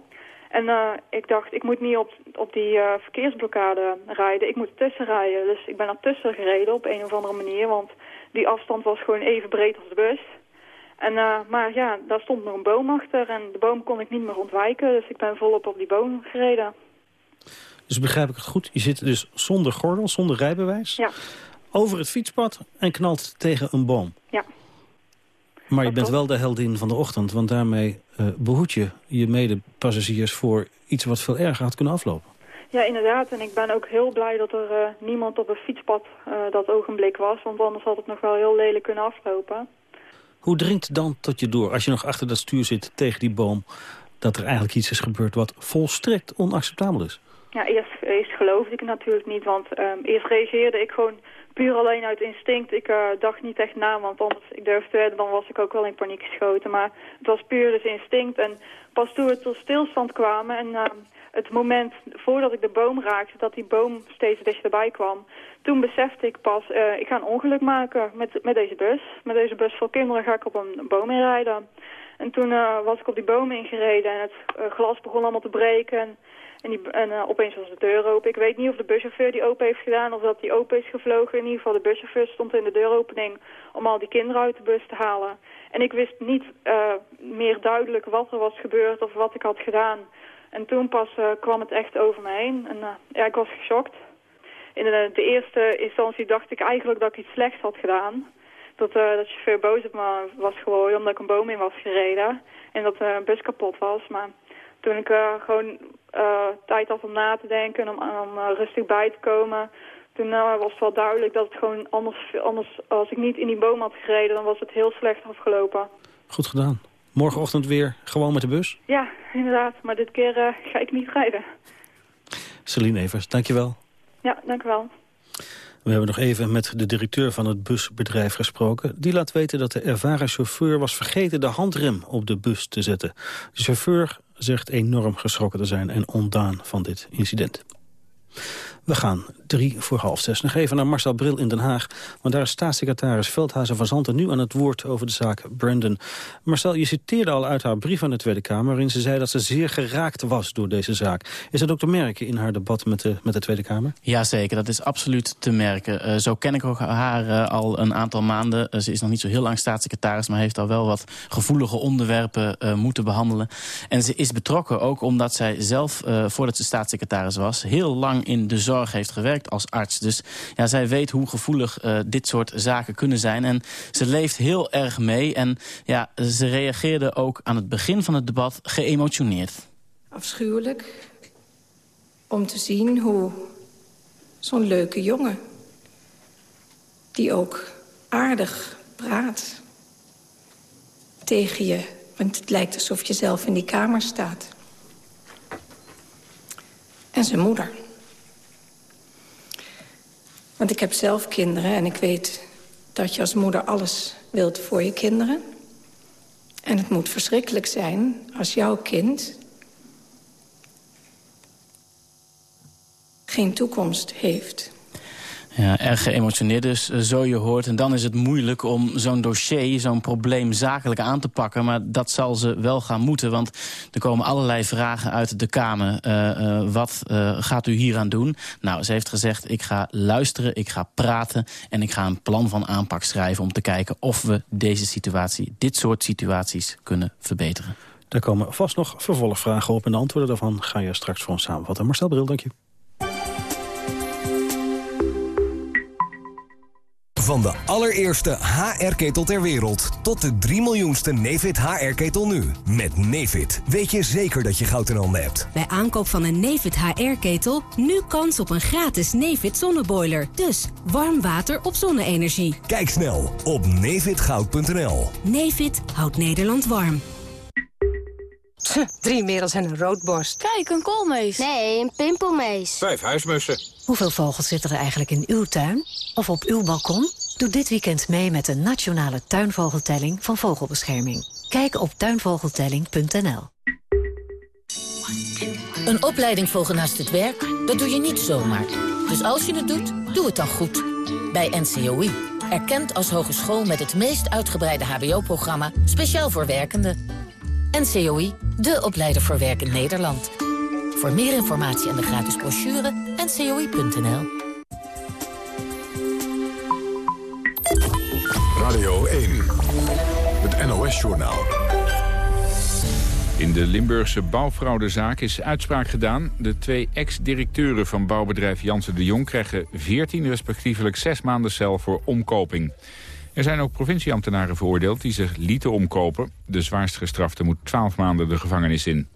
En ik dacht, ik moet niet op, op die verkeersblokkade rijden, ik moet tussen rijden. Dus ik ben er tussen gereden op een of andere manier, want die afstand was gewoon even breed als de bus. En, uh, maar ja, daar stond nog een boom achter en de boom kon ik niet meer ontwijken. Dus ik ben volop op die boom gereden. Dus begrijp ik het goed? Je zit dus zonder gordel, zonder rijbewijs... Ja. over het fietspad en knalt tegen een boom. Ja. Maar je bent wel de heldin van de ochtend, want daarmee uh, behoed je je medepassagiers voor iets wat veel erger had kunnen aflopen. Ja, inderdaad. En ik ben ook heel blij dat er uh, niemand op een fietspad uh, dat ogenblik was. Want anders had het nog wel heel lelijk kunnen aflopen. Hoe dringt dan tot je door, als je nog achter dat stuur zit tegen die boom... dat er eigenlijk iets is gebeurd wat volstrekt onacceptabel is? Ja, eerst, eerst geloofde ik het natuurlijk niet, want um, eerst reageerde ik gewoon puur alleen uit instinct. Ik uh, dacht niet echt na, want anders ik durfde dan was ik ook wel in paniek geschoten. Maar het was puur dus instinct en pas toen we tot stilstand kwamen en... Uh, het moment voordat ik de boom raakte, dat die boom steeds dichterbij kwam. Toen besefte ik pas, uh, ik ga een ongeluk maken met, met deze bus. Met deze bus voor kinderen ga ik op een boom inrijden. En toen uh, was ik op die boom ingereden en het uh, glas begon allemaal te breken. En, en opeens was de deur open. Ik weet niet of de buschauffeur die open heeft gedaan of dat die open is gevlogen. In ieder geval de buschauffeur stond in de deuropening om al die kinderen uit de bus te halen. En ik wist niet meer duidelijk wat er was gebeurd of wat ik had gedaan. En toen pas uh, kwam het echt over me heen. En uh, ja, ik was geschokt. In de, eerste instantie dacht ik eigenlijk dat ik iets slechts had gedaan. Dat, uh, dat chauffeur boos op me was geworden omdat ik een boom in was gereden. En dat de bus kapot was. Maar toen ik gewoon tijd had om na te denken en om, om rustig bij te komen... Toen was het wel duidelijk dat het gewoon anders, anders... Als ik niet in die boom had gereden, dan was het heel slecht afgelopen. Goed gedaan. Morgenochtend weer gewoon met de bus? Ja, inderdaad. Maar dit keer uh, ga ik niet rijden. Celine Evers, dankjewel. Ja, dank u wel. We hebben nog even met de directeur van het busbedrijf gesproken. Die laat weten dat de ervaren chauffeur was vergeten de handrem op de bus te zetten. De chauffeur zegt enorm geschrokken te zijn en ondaan van dit incident. We gaan drie voor half zes. Nog even naar Marcel Bril in Den Haag. Want daar is staatssecretaris Veldhuizen van Zanten nu aan het woord over de zaak Brandon. Marcel, je citeerde al uit haar brief aan de Tweede Kamer... waarin ze zei dat ze zeer geraakt was door deze zaak. Is dat ook te merken in haar debat met de, met de Tweede Kamer? Jazeker, dat is absoluut te merken. Uh, zo ken ik haar uh, al een aantal maanden. Uh, ze is nog niet zo heel lang staatssecretaris... maar heeft al wel wat gevoelige onderwerpen moeten behandelen. En ze is betrokken ook omdat zij zelf, voordat ze staatssecretaris was... heel lang in de zorg heeft gewerkt als arts. Dus ja, zij weet hoe gevoelig uh, dit soort zaken kunnen zijn. En ze leeft heel erg mee. En ja, ze reageerde ook aan het begin van het debat geëmotioneerd. Afschuwelijk om te zien hoe zo'n leuke jongen... die ook aardig praat tegen je... want het lijkt alsof je zelf in die kamer staat. En zijn moeder... Want ik heb zelf kinderen en ik weet dat je als moeder alles wilt voor je kinderen. En het moet verschrikkelijk zijn als jouw kind... geen toekomst heeft. Ja, erg geëmotioneerd dus, eh, zo je hoort. En dan is het moeilijk om zo'n dossier, zo'n probleem zakelijk aan te pakken. Maar dat zal ze wel gaan moeten, want er komen allerlei vragen uit de Kamer. Uh, uh, wat gaat u hieraan doen? Nou, ze heeft gezegd, ik ga luisteren, ik ga praten... en ik ga een plan van aanpak schrijven om te kijken of we deze situatie... dit soort situaties kunnen verbeteren. Daar komen vast nog vervolgvragen op en de antwoorden daarvan ga je straks voor ons samenvatten. Marcel Bril, dank je. Van de allereerste HR-ketel ter wereld tot de 3 miljoenste Nefit HR-ketel nu. Met Nefit weet je zeker dat je goud in handen hebt. Bij aankoop van een Nefit HR-ketel nu kans op een gratis Nefit zonneboiler. Dus warm water op zonne-energie. Kijk snel op nefitgoud.nl. Nefit houdt Nederland warm. Drie merels en een roodborst. Kijk, een koolmees. Nee, een pimpelmees. Vijf huismussen. Hoeveel vogels zitten er eigenlijk in uw tuin? Of op uw balkon? Doe dit weekend mee met de nationale tuinvogeltelling van Vogelbescherming. Kijk op tuinvogeltelling.nl. Een opleiding volgen naast het werk, dat doe je niet zomaar. Dus als je het doet, doe het dan goed. Bij NCOI. Erkend als hogeschool met het meest uitgebreide hbo-programma... speciaal voor werkenden. NCOI, de opleider voor werk in Nederland. Voor meer informatie en de gratis brochure, ncoi.nl. Radio 1, het NOS-journaal. In de Limburgse bouwfraudezaak is uitspraak gedaan. De twee ex-directeuren van bouwbedrijf Jansen de Jong... krijgen 14 respectievelijk 6 maanden cel voor omkoping. Er zijn ook provincieambtenaren veroordeeld die zich lieten omkopen. De zwaarst gestrafte moet 12 maanden de gevangenis in.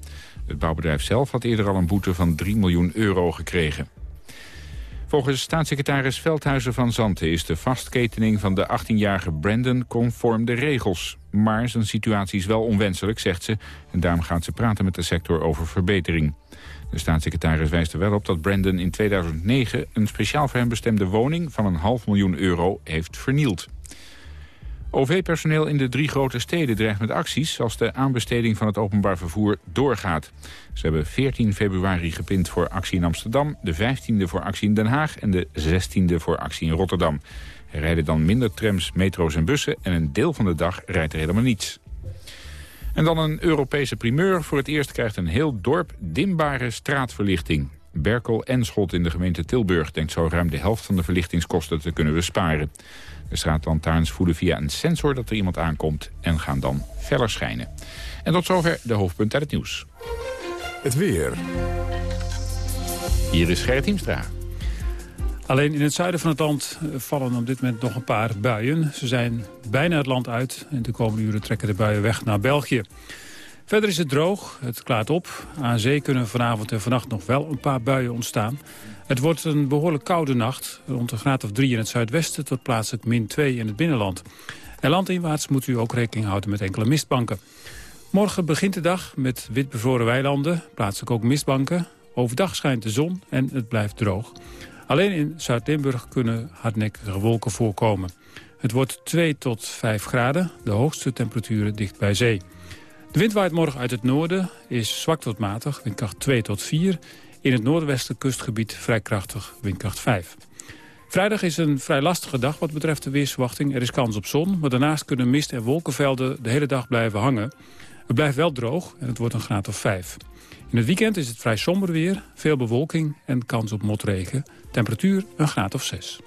Het bouwbedrijf zelf had eerder al een boete van 3 miljoen euro gekregen. Volgens staatssecretaris Veldhuizen van Zanten is de vastketening van de 18-jarige Brandon conform de regels. Maar zijn situatie is wel onwenselijk, zegt ze. En daarom gaat ze praten met de sector over verbetering. De staatssecretaris wijst er wel op dat Brandon in 2009... een speciaal voor hem bestemde woning van een half miljoen euro heeft vernield. OV-personeel in de drie grote steden dreigt met acties... als de aanbesteding van het openbaar vervoer doorgaat. Ze hebben 14 februari gepind voor actie in Amsterdam... de 15e voor actie in Den Haag en de 16e voor actie in Rotterdam. Er rijden dan minder trams, metro's en bussen... en een deel van de dag rijdt er helemaal niets. En dan een Europese primeur. Voor het eerst krijgt een heel dorp dimbare straatverlichting. Berkel en Schot in de gemeente Tilburg denkt zo ruim de helft van de verlichtingskosten te kunnen besparen. De straatlantaarns voelen via een sensor dat er iemand aankomt en gaan dan feller schijnen. En tot zover de hoofdpunt uit het nieuws. Het weer. Hier is Gerrit Hiemstra. Alleen in het zuiden van het land eh, vallen op dit moment nog een paar buien. Ze zijn bijna het land uit en de komende uren trekken de buien weg naar België. Verder is het droog, het klaart op. Aan zee kunnen vanavond en vannacht nog wel een paar buien ontstaan. Het wordt een behoorlijk koude nacht, rond een graad of 3 in het zuidwesten... tot plaatselijk min 2 in het binnenland. En landinwaarts moet u ook rekening houden met enkele mistbanken. Morgen begint de dag met wit bevroren weilanden, plaatselijk ook mistbanken. Overdag schijnt de zon en het blijft droog. Alleen in Zuid-Limburg kunnen hardnekkige wolken voorkomen. Het wordt 2 tot 5 graden, de hoogste temperaturen dicht bij zee. De wind waait morgen uit het noorden, is zwak tot matig, windkracht 2 tot 4. In het noordwesten kustgebied vrij krachtig, windkracht 5. Vrijdag is een vrij lastige dag wat betreft de weersverwachting. Er is kans op zon, maar daarnaast kunnen mist- en wolkenvelden de hele dag blijven hangen. Het blijft wel droog en het wordt een graad of 5. In het weekend is het vrij somber weer, veel bewolking en kans op motregen. Temperatuur een graad of 6.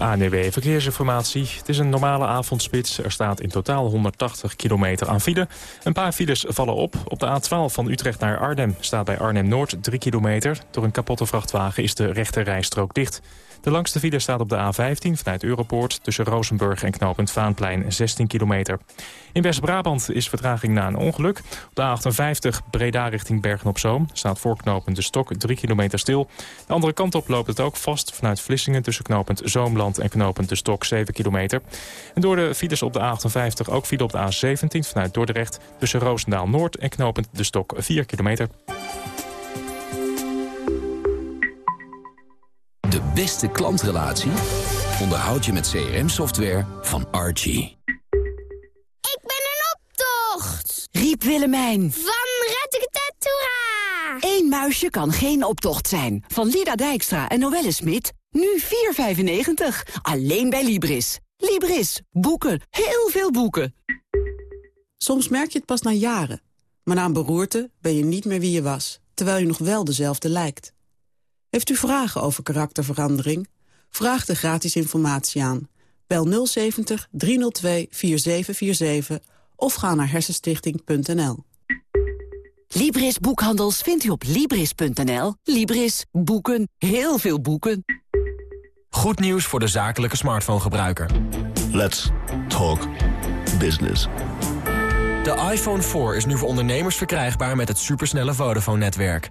ANWB Verkeersinformatie. Het is een normale avondspits. Er staat in totaal 180 kilometer aan file. Een paar files vallen op. Op de A12 van Utrecht naar Arnhem staat bij Arnhem-Noord 3 kilometer. Door een kapotte vrachtwagen is de rechte rijstrook dicht. De langste file staat op de A15 vanuit Europoort... tussen Rozenburg en knooppunt Vaanplein 16 kilometer. In West-Brabant is vertraging na een ongeluk. Op de A58 Breda richting Bergen-op-Zoom... staat voor knooppunt De Stok 3 kilometer stil. De andere kant op loopt het ook vast vanuit Vlissingen... tussen knooppunt Zoomland en knooppunt De Stok 7 kilometer. En door de files op de A58 ook file op de A17 vanuit Dordrecht... tussen Roosendaal Noord en knooppunt De Stok 4 kilometer. Beste klantrelatie onderhoud je met CRM-software van Archie. Ik ben een optocht! Riep Willemijn. Van! Eén muisje kan geen optocht zijn. Van Lida Dijkstra en Noelle Smit. Nu 4,95. Alleen bij Libris. Libris. Boeken. Heel veel boeken. Soms merk je het pas na jaren. Maar na een beroerte ben je niet meer wie je was. Terwijl je nog wel dezelfde lijkt. Heeft u vragen over karakterverandering? Vraag de gratis informatie aan. Bel 070 302 4747 of ga naar hersenstichting.nl. Libris Boekhandels vindt u op Libris.nl. Libris. Boeken. Heel veel boeken. Goed nieuws voor de zakelijke smartphone-gebruiker. Let's talk business. De iPhone 4 is nu voor ondernemers verkrijgbaar met het supersnelle Vodafone-netwerk.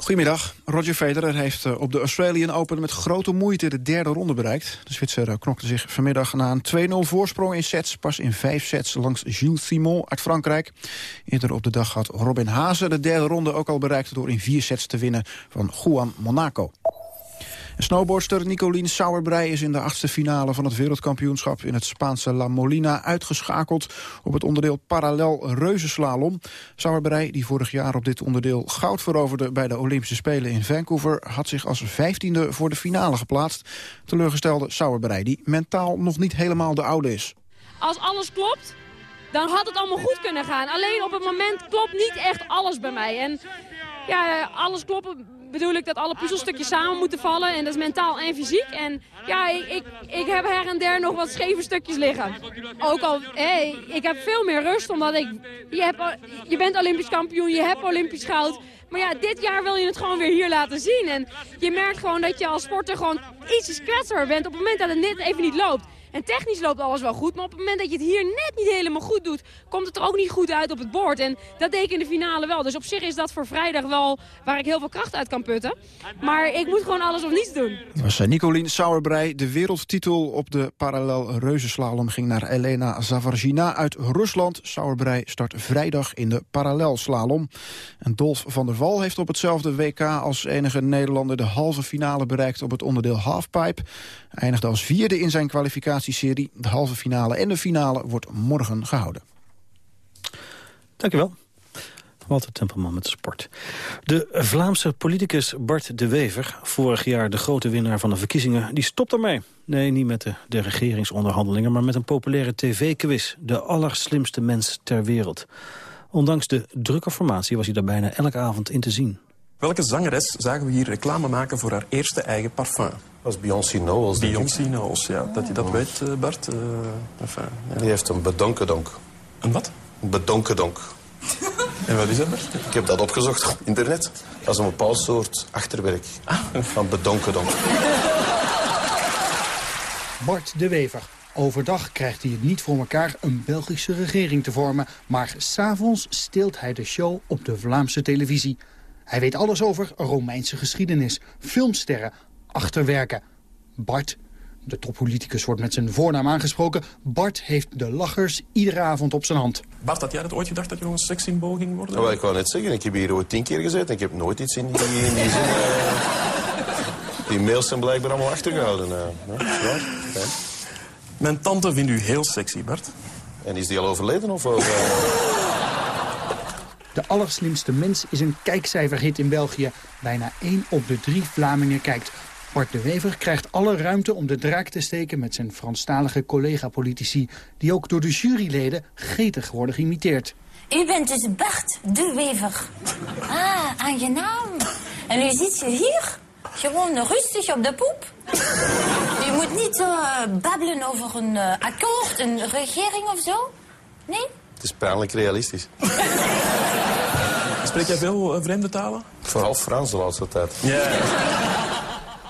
Goedemiddag. Roger Federer heeft eh, op de Australian Open met grote moeite de derde ronde bereikt. De Zwitser eh, knokte zich vanmiddag na een 2-0 voorsprong in sets... pas in vijf sets langs Gilles Simon uit Frankrijk. Eerder op de dag had Robin Haase de derde ronde ook al bereikt... door in vier sets te winnen van Juan Monaco. Snowboardster Nicolien Sauerbrei is in de achtste finale van het wereldkampioenschap in het Spaanse La Molina uitgeschakeld op het onderdeel parallel reuzenslalom. Sauerbrei, die vorig jaar op dit onderdeel goud veroverde bij de Olympische Spelen in Vancouver, had zich als vijftiende voor de finale geplaatst. Teleurgestelde Sauerbrei, die mentaal nog niet helemaal de oude is. Als alles klopt, dan had het allemaal goed kunnen gaan. Alleen op het moment klopt niet echt alles bij mij. En ja, alles kloppen bedoel ik dat alle puzzelstukjes samen moeten vallen. En dat is mentaal en fysiek. En ja, ik, ik, ik heb her en der nog wat scheve stukjes liggen. Ook al, hey, ik heb veel meer rust, omdat ik... Je, hebt, je bent Olympisch kampioen, je hebt Olympisch goud. Maar ja, dit jaar wil je het gewoon weer hier laten zien. En je merkt gewoon dat je als sporter gewoon iets kwetsbaar bent op het moment dat het net even niet loopt. En technisch loopt alles wel goed, maar op het moment dat je het hier net niet helemaal goed doet... komt het er ook niet goed uit op het bord. En dat deed ik in de finale wel. Dus op zich is dat voor vrijdag wel waar ik heel veel kracht uit kan putten. Maar ik moet gewoon alles of niets doen. Dat was Nicolien Sauerbrei. De wereldtitel op de parallel reuzenslalom ging naar Elena Zavargina uit Rusland. Sauerbrei start vrijdag in de parallelslalom. En Dolf van der Wal heeft op hetzelfde WK als enige Nederlander... de halve finale bereikt op het onderdeel halfpipe. eindigde als vierde in zijn kwalificatie kwalificatieserie. De halve finale en de finale wordt morgen gehouden. Dankjewel. Walter Tempelman met de sport. De Vlaamse politicus Bart de Wever, vorig jaar de grote winnaar van de verkiezingen, die stopt ermee. Nee, niet met de, de regeringsonderhandelingen, maar met een populaire tv-quiz. De allerslimste mens ter wereld. Ondanks de drukke formatie was hij daar bijna elke avond in te zien. Welke zangeres zagen we hier reclame maken voor haar eerste eigen parfum? Dat is Beyoncé Knowles. Beyoncé Knowles, ja. Dat je dat weet, eh, Bart. Uh, enfin, ja. Die heeft een bedonkedonk. Een wat? Een bedonkedonk. en wat is dat, Bart? Ik heb dat opgezocht op internet. Dat is een bepaald soort achterwerk ah. van bedonkedonk. Bart de Wever. Overdag krijgt hij het niet voor elkaar een Belgische regering te vormen. Maar s'avonds steelt hij de show op de Vlaamse televisie. Hij weet alles over Romeinse geschiedenis, filmsterren, achterwerken. Bart, de toppoliticus wordt met zijn voornaam aangesproken... Bart heeft de lachers iedere avond op zijn hand. Bart, had jij dat ooit gedacht dat je nog een sekssymbool ging worden? Nou, ik wou net zeggen, ik heb hier ooit tien keer gezeten... en ik heb nooit iets in die, in die zin... Uh, die mails zijn blijkbaar allemaal achtergehouden. Uh, ja, ja. Mijn tante vindt u heel sexy, Bart. En is die al overleden of... Uh... De allerslimste mens is een kijkcijferhit in België. Bijna één op de drie Vlamingen kijkt. Bart de Wever krijgt alle ruimte om de draak te steken... met zijn Franstalige collega-politici... die ook door de juryleden getig worden geïmiteerd. U bent dus Bart de Wever. Ah, aangenaam. En u zit hier gewoon rustig op de poep. U moet niet uh, babbelen over een uh, akkoord, een regering of zo. Nee? Het is pijnlijk realistisch. Spreek jij veel uh, vreemde talen? Vooral Frans de laatste tijd. Ja.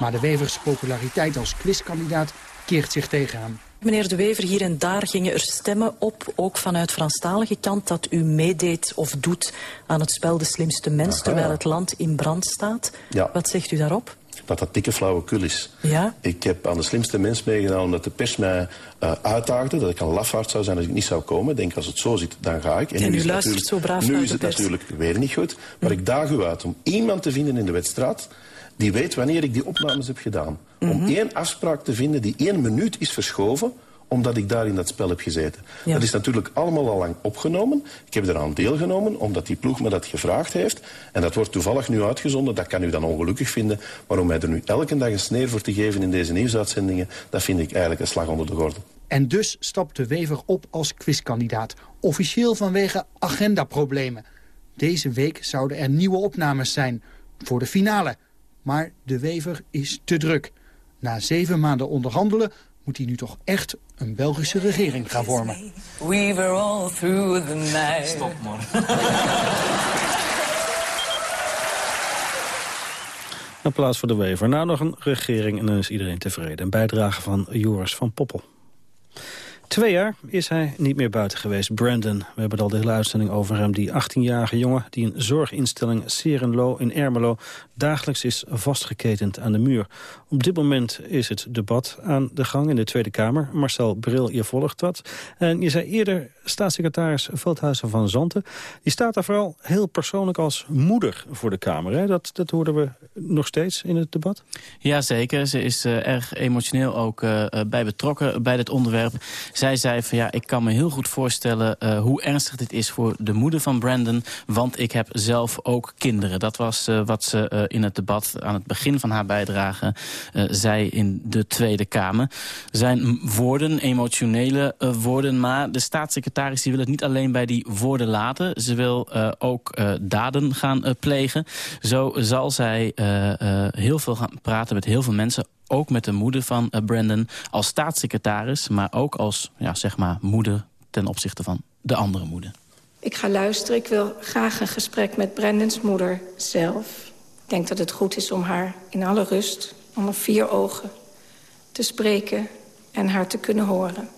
Maar de Wevers populariteit als quizkandidaat keert zich tegen hem. Meneer De Wever, hier en daar gingen er stemmen op, ook vanuit Franstalige kant, dat u meedeed of doet aan het spel De Slimste Mens, terwijl het land in brand staat. Ja. Wat zegt u daarop? dat dat dikke flauwekul is. Ja? Ik heb aan de slimste mens meegedaan omdat de pers mij uh, uitdaagde... dat ik een lafaard zou zijn als ik niet zou komen. Ik denk, als het zo zit, dan ga ik. En, en nu u luistert zo braaf Nu naar is het natuurlijk weer niet goed. Maar ik daag u uit om iemand te vinden in de wedstrijd... die weet wanneer ik die opnames heb gedaan. Om Mhm. één afspraak te vinden die één minuut is verschoven omdat ik daar in dat spel heb gezeten. Ja. Dat is natuurlijk allemaal al lang opgenomen. Ik heb eraan deelgenomen, omdat die ploeg me dat gevraagd heeft. En dat wordt toevallig nu uitgezonden. Dat kan u dan ongelukkig vinden. Maar om mij er nu elke dag een sneer voor te geven in deze nieuwsuitzendingen... dat vind ik eigenlijk een slag onder de gordel. En dus stapt de Wever op als quizkandidaat. Officieel vanwege agendaproblemen. Deze week zouden er nieuwe opnames zijn voor de finale. Maar de Wever is te druk. Na zeven maanden onderhandelen moet hij nu toch echt een Belgische regering gaan vormen. We were all through the night. Stop, man. Applaus voor de Wever. Nou nog een regering en dan is iedereen tevreden. Een bijdrage van Joris van Poppel. Twee jaar is hij niet meer buiten geweest, Brandon. We hebben al de hele uitzending over hem. Die 18-jarige jongen die in zorginstelling Serenlo in Ermelo... dagelijks is vastgeketend aan de muur. Op dit moment is het debat aan de gang in de Tweede Kamer. Marcel Bril, je volgt dat. En je zei eerder, staatssecretaris Veldhuizen van Zanten... die staat daar vooral heel persoonlijk als moeder voor de Kamer. Hè? Dat, dat hoorden we nog steeds in het debat. Jazeker, ze is uh, erg emotioneel ook uh, bij betrokken bij dit onderwerp. Zij zei van ja, ik kan me heel goed voorstellen uh, hoe ernstig dit is voor de moeder van Brandon. Want ik heb zelf ook kinderen. Dat was wat ze in het debat aan het begin van haar bijdrage zei in de Tweede Kamer. Zijn woorden, emotionele woorden, maar de staatssecretaris die wil het niet alleen bij die woorden laten. Ze wil ook daden gaan plegen. Zo zal zij heel veel gaan praten met heel veel mensen ook met de moeder van uh, Brandon als staatssecretaris... maar ook als ja, zeg maar moeder ten opzichte van de andere moeder. Ik ga luisteren. Ik wil graag een gesprek met Brandons moeder zelf. Ik denk dat het goed is om haar in alle rust, onder vier ogen... te spreken en haar te kunnen horen.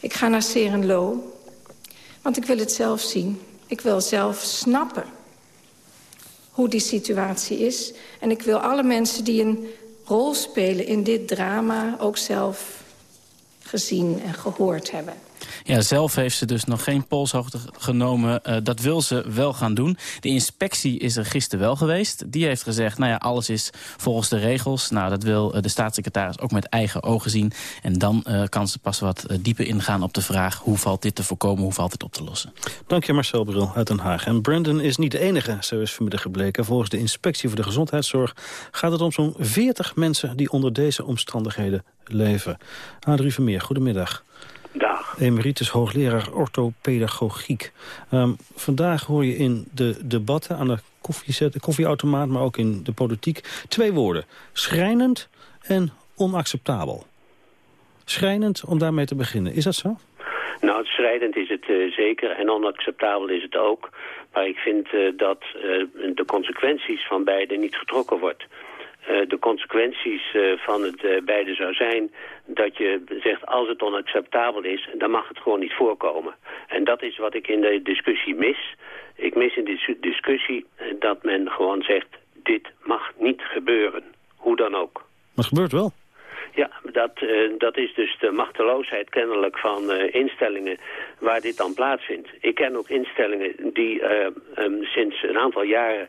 Ik ga naar Serenlo, want ik wil het zelf zien. Ik wil zelf snappen hoe die situatie is. En ik wil alle mensen die een rol spelen in dit drama ook zelf gezien en gehoord hebben. Ja, zelf heeft ze dus nog geen polshoogte genomen. Uh, dat wil ze wel gaan doen. De inspectie is er gisteren wel geweest. Die heeft gezegd, nou ja, alles is volgens de regels. Nou, dat wil uh, de staatssecretaris ook met eigen ogen zien. En dan uh, kan ze pas wat dieper ingaan op de vraag... hoe valt dit te voorkomen, hoe valt dit op te lossen. Dank je Marcel Bril uit Den Haag. En Brandon is niet de enige, zo is vanmiddag gebleken. Volgens de inspectie voor de gezondheidszorg gaat het om zo'n 40 mensen... die onder deze omstandigheden leven. Adrie Vermeer, goedemiddag. Dag. Emeritus hoogleraar orthopedagogiek. Um, vandaag hoor je in de debatten aan de koffiezet, de koffieautomaat... maar ook in de politiek twee woorden. Schrijnend en onacceptabel. Schrijnend om daarmee te beginnen. Is dat zo? Nou, schrijnend is het uh, zeker en onacceptabel is het ook. Maar ik vind uh, dat uh, de consequenties van beide niet getrokken wordt. Uh, de consequenties uh, van het uh, beide zou zijn dat je zegt als het onacceptabel is, dan mag het gewoon niet voorkomen. En dat is wat ik in de discussie mis. Ik mis in de discussie dat men gewoon zegt dit mag niet gebeuren. Hoe dan ook. Maar het gebeurt wel. Ja, dat, dat is dus de machteloosheid kennelijk van instellingen waar dit dan plaatsvindt. Ik ken ook instellingen die um, sinds een aantal jaren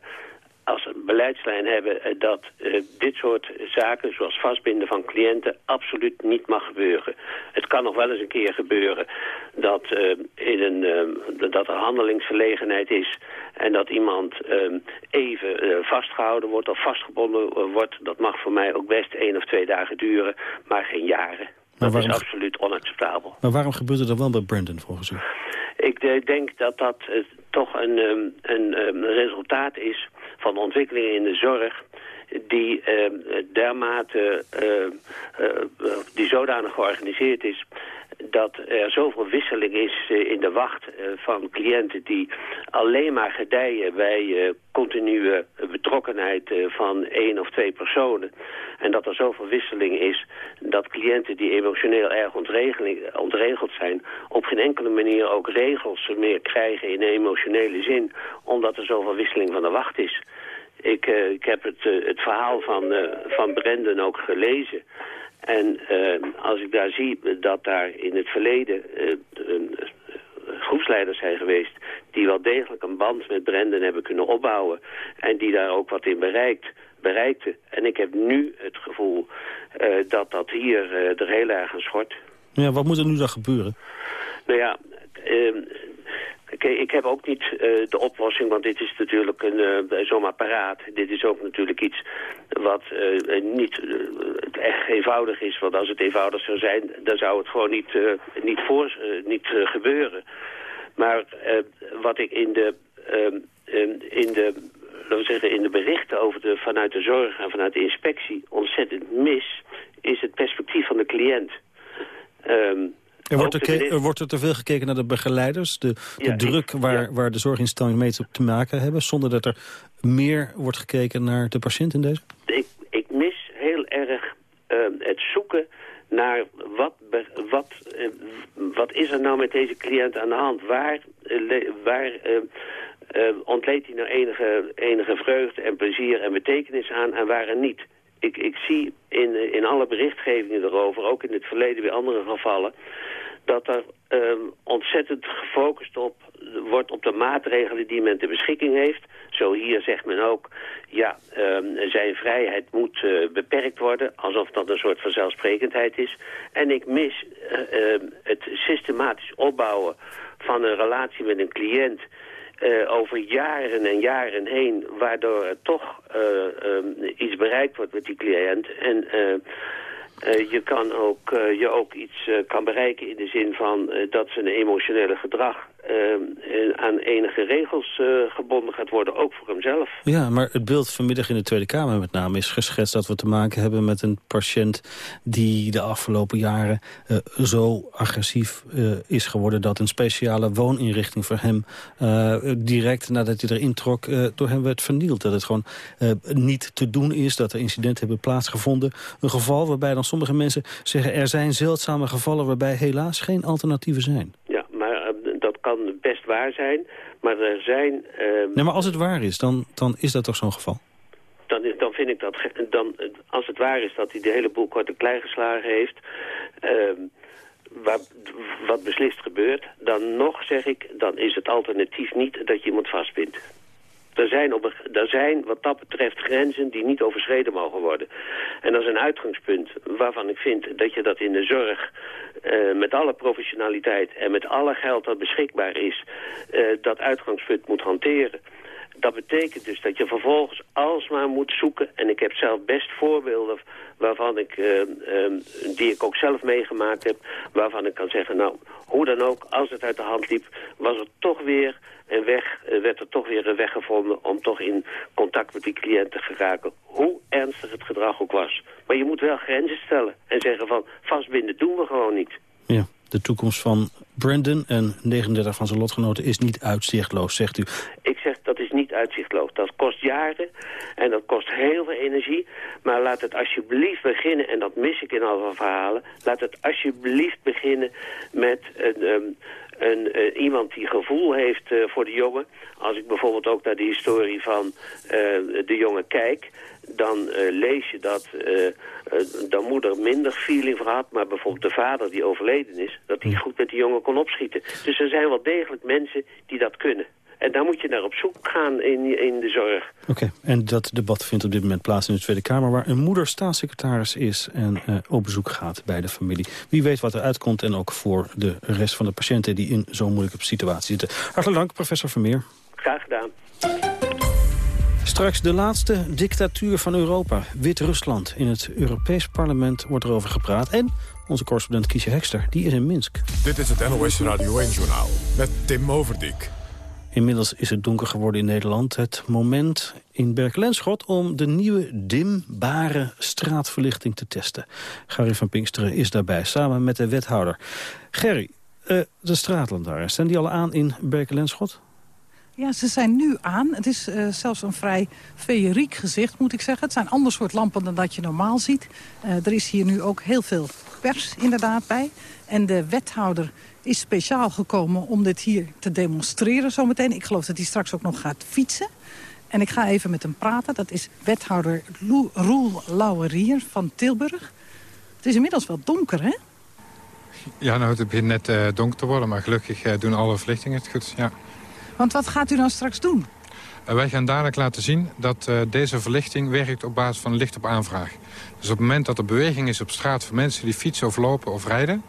als een beleidslijn hebben eh, dat uh, dit soort zaken, zoals vastbinden van cliënten, absoluut niet mag gebeuren. Het kan nog wel eens een keer gebeuren dat, uh, in een, uh, dat er handelingsverlegenheid is en dat iemand even vastgehouden wordt of vastgebonden wordt. Dat mag voor mij ook best één of twee dagen duren, maar geen jaren. Dat is absoluut onacceptabel. Maar waarom gebeurt het dan wel bij Brandon volgens u? Ik denk dat dat toch een, um, een um, resultaat is van ontwikkelingen in de zorg die uh, dermate, uh, uh, die zodanig georganiseerd is dat er zoveel wisseling is in de wacht van cliënten die alleen maar gedijen bij continue betrokkenheid van één of twee personen. En dat er zoveel wisseling is dat cliënten die emotioneel erg ontregeld zijn op geen enkele manier ook regels meer krijgen in emotionele zin, omdat er zoveel wisseling van de wacht is. Ik, ik heb het, het verhaal van, van Brendan ook gelezen. En als ik daar zie dat daar in het verleden groepsleiders zijn geweest... die wel degelijk een band met Brendan hebben kunnen opbouwen... en die daar ook wat in bereikt, bereikten. En ik heb nu het gevoel dat dat hier er heel erg aan schort. Ja, wat moet er nu dan gebeuren? Nou ja, Oké, ik heb ook niet uh, de oplossing, want dit is natuurlijk een, uh, zomaar paraat. Dit is ook natuurlijk iets wat uh, niet echt eenvoudig is. Want als het eenvoudig zou zijn, dan zou het gewoon niet, niet, voor, niet gebeuren. Maar wat ik in de, ehm, ehm, in de laten we zeggen, in de berichten over de, vanuit de zorg en vanuit de inspectie ontzettend mis, is het perspectief van de cliënt. Um, en wordt er, wordt er te veel gekeken naar de begeleiders? De, de druk waar, waar de zorginstellingen mee te maken hebben... zonder dat er meer wordt gekeken naar de patiënt in deze? Ik, ik mis heel erg ehm, het zoeken naar wat, wat, eh, wat is er nou met deze cliënt aan de hand? Waar, uh, waar ehm, ehm, ontleedt hij nou enige, enige vreugde en plezier en betekenis aan en waar niet? Ik, ik zie in, in alle berichtgevingen erover, ook in het verleden bij andere gevallen, dat er um, ontzettend gefocust op wordt op de maatregelen die men ter beschikking heeft. Zo hier zegt men ook, ja, um, zijn vrijheid moet uh, beperkt worden, alsof dat een soort vanzelfsprekendheid is. En ik mis uh, uh, het systematisch opbouwen van een relatie met een cliënt... Uh, over jaren en jaren heen, waardoor er toch uh, iets bereikt wordt met die cliënt. En uh, je kan ook, je ook iets kan bereiken in de zin van dat zijn emotionele gedrag aan enige regels gebonden gaat worden, ook voor hemzelf. Ja, maar het beeld vanmiddag in de Tweede Kamer met name is geschetst dat we te maken hebben met een patiënt die de afgelopen jaren zo agressief is geworden dat een speciale wooninrichting voor hem direct nadat hij erin trok door hem werd vernield. Dat het gewoon niet te doen is, dat er incidenten hebben plaatsgevonden. Een geval waarbij dan sommige mensen zeggen... er zijn zeldzame gevallen waarbij helaas geen alternatieven zijn. Ja, maar uh, dat kan best waar zijn. Maar er zijn... Uh... Nee, maar als het waar is, dan, dan is dat toch zo'n geval? Dan, is, dan vind ik dat... Dan, als het waar is dat hij de hele boel korte klei geslagen heeft... Uh, Waar, wat beslist gebeurt, dan nog zeg ik... dan is het alternatief niet dat je iemand vastbindt. Er zijn, op, er zijn wat dat betreft grenzen die niet overschreden mogen worden. En dat is een uitgangspunt waarvan ik vind dat je dat in de zorg... Uh, met alle professionaliteit en met alle geld dat beschikbaar is... Uh, dat uitgangspunt moet hanteren. Dat betekent dus dat je vervolgens alsmaar moet zoeken... en ik heb zelf best voorbeelden waarvan ik, uh, uh, die ik ook zelf meegemaakt heb... waarvan ik kan zeggen, nou, hoe dan ook, als het uit de hand liep... was er toch weer een weg, uh, werd er toch weer een weg gevonden... om toch in contact met die cliënt te geraken, hoe ernstig het gedrag ook was. Maar je moet wel grenzen stellen en zeggen van, vastbinden doen we gewoon niet. Ja. De toekomst van Brandon en 39 van zijn lotgenoten is niet uitzichtloos, zegt u. Ik zeg dat is niet uitzichtloos. Dat kost jaren en dat kost heel veel energie. Maar laat het alsjeblieft beginnen, en dat mis ik in alle verhalen... laat het alsjeblieft beginnen met een... Um, een, uh, iemand die gevoel heeft uh, voor de jongen. Als ik bijvoorbeeld ook naar de historie van uh, de jongen kijk dan lees je dat de moeder minder feeling voor had... maar bijvoorbeeld de vader die overleden is... dat hij goed met die jongen kon opschieten. Dus er zijn wel degelijk mensen die dat kunnen. En daar moet je naar op zoek gaan in, in de zorg. Oké, okay. en dat debat vindt op dit moment plaats in de Tweede Kamer... waar een moeder staatssecretaris is en uh, op bezoek gaat bij de familie. Wie weet wat er uitkomt en ook voor de rest van de patiënten... die in zo'n moeilijke situatie zitten. Hartelijk dank, professor Vermeer. Graag gedaan. Straks de laatste dictatuur van Europa, Wit-Rusland. In het Europees Parlement wordt erover gepraat. En onze correspondent Kiesje Hekster, die is in Minsk. Dit is het NOS Radio 1-journaal met Tim Overdijk. Inmiddels is het donker geworden in Nederland. Het moment in Berkelenschot om de nieuwe dimbare straatverlichting te testen. Gary van Pinksteren is daarbij, samen met de wethouder. Gerry, uh, de straatlantaarns, zijn die al aan in Berkelenschot? Ja, ze zijn nu aan. Het is uh, zelfs een vrij feeriek gezicht, moet ik zeggen. Het zijn ander soort lampen dan dat je normaal ziet. Uh, er is hier nu ook heel veel pers inderdaad bij. En de wethouder is speciaal gekomen om dit hier te demonstreren zometeen. Ik geloof dat hij straks ook nog gaat fietsen. En ik ga even met hem praten. Dat is wethouder Roel Lauwerier van Tilburg. Het is inmiddels wel donker, hè? Ja, nou, het begint net uh, donker te worden. Maar gelukkig doen alle verlichtingen het goed, ja. Want wat gaat u dan straks doen? Uh, wij gaan dadelijk laten zien dat uh, deze verlichting werkt op basis van licht op aanvraag. Dus op het moment dat er beweging is op straat voor mensen die fietsen of lopen of rijden...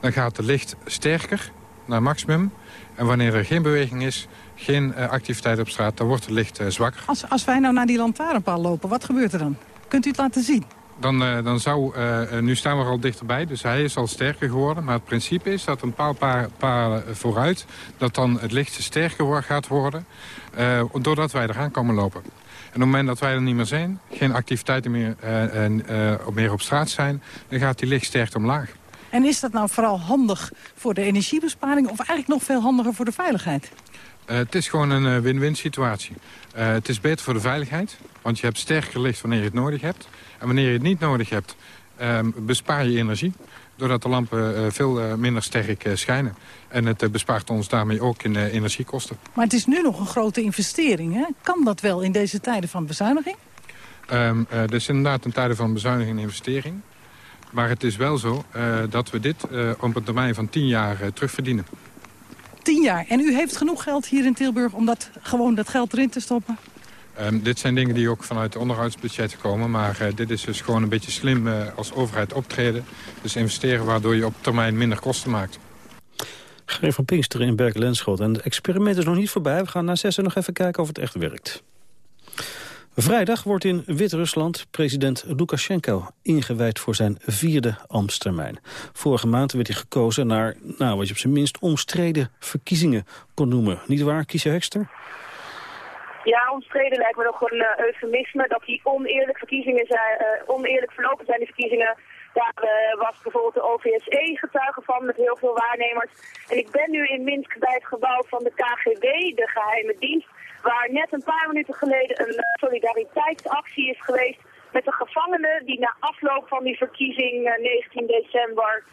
dan gaat het licht sterker naar maximum. En wanneer er geen beweging is, geen uh, activiteit op straat, dan wordt het licht zwakker. Als, als wij nou naar die lantaarnpaal lopen, wat gebeurt er dan? Kunt u het laten zien? Dan, uh, dan zou, uh, nu staan we al dichterbij, dus hij is al sterker geworden. Maar het principe is dat een paar paar, paar vooruit, dat dan het licht sterker gaat worden, uh, doordat wij eraan komen lopen. En op het moment dat wij er niet meer zijn, geen activiteiten meer, meer op straat zijn, dan gaat die licht sterk omlaag. En is dat nou vooral handig voor de energiebesparing of eigenlijk nog veel handiger voor de veiligheid? Uh, het is gewoon een win-win situatie. Uh, het is beter voor de veiligheid, want je hebt sterker licht wanneer je het nodig hebt. En wanneer je het niet nodig hebt, ehm, bespaar je energie. Doordat de lampen veel minder sterk schijnen. En het bespaart ons daarmee ook in energiekosten. Maar het is nu nog een grote investering. Hè? Kan dat wel in deze tijden van bezuiniging? Um, uh, is inderdaad een tijden van bezuiniging en investering. Maar het is wel zo uh, dat we dit uh, op een termijn van tien jaar terugverdienen. Tien jaar. En u heeft genoeg geld hier in Tilburg om dat, gewoon dat geld erin te stoppen? Um, dit zijn dingen die ook vanuit de onderhoudsbudgetten komen. Maar dit is dus gewoon een beetje slim als overheid optreden. Dus investeren waardoor je op termijn minder kosten maakt. Geen van Pinksteren in Berkel-Lenschot. En het experiment is nog niet voorbij. We gaan na zes nog even kijken of het echt werkt. Vrijdag wordt in Wit-Rusland president Lukashenko ingewijd voor zijn vierde ambtstermijn. Vorige maand werd hij gekozen naar, nou, wat je op zijn minst omstreden verkiezingen kon noemen. Niet waar, Kiesje Hekster? Ja, omstreden lijkt me nog een uh, eufemisme. Dat die oneerlijk, verkiezingen zijn, uh, oneerlijk verlopen zijn, die verkiezingen. Daar uh, was bijvoorbeeld de OVSE getuige van met heel veel waarnemers. En ik ben nu in Minsk bij het gebouw van de KGB, de geheime dienst waar net een paar minuten geleden een eh, solidariteitsactie is geweest met de gevangenen die na afloop van die verkiezing 19 eh, december,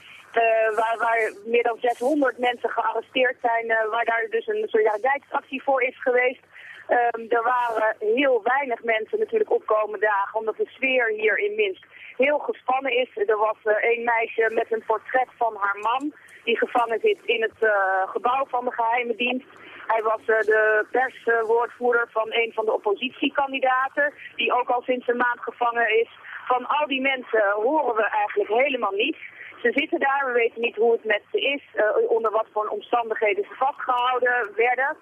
waar, waar, meer dan 600 mensen gearresteerd zijn, waar daar dus een solidariteitsactie voor is geweest. Um, er waren heel weinig mensen natuurlijk opkomende dagen, omdat de sfeer hier in Minsk heel gespannen is. Er was uh, een meisje met een portret van haar man, die gevangen zit in het gebouw van de geheime dienst. Hij was uh, de perswoordvoerder van een van de oppositiekandidaten, die ook al sinds een maand gevangen is. Van al die mensen horen we eigenlijk helemaal niets. Ze zitten daar, we weten niet hoe het met ze is, onder wat voor omstandigheden ze vastgehouden werden,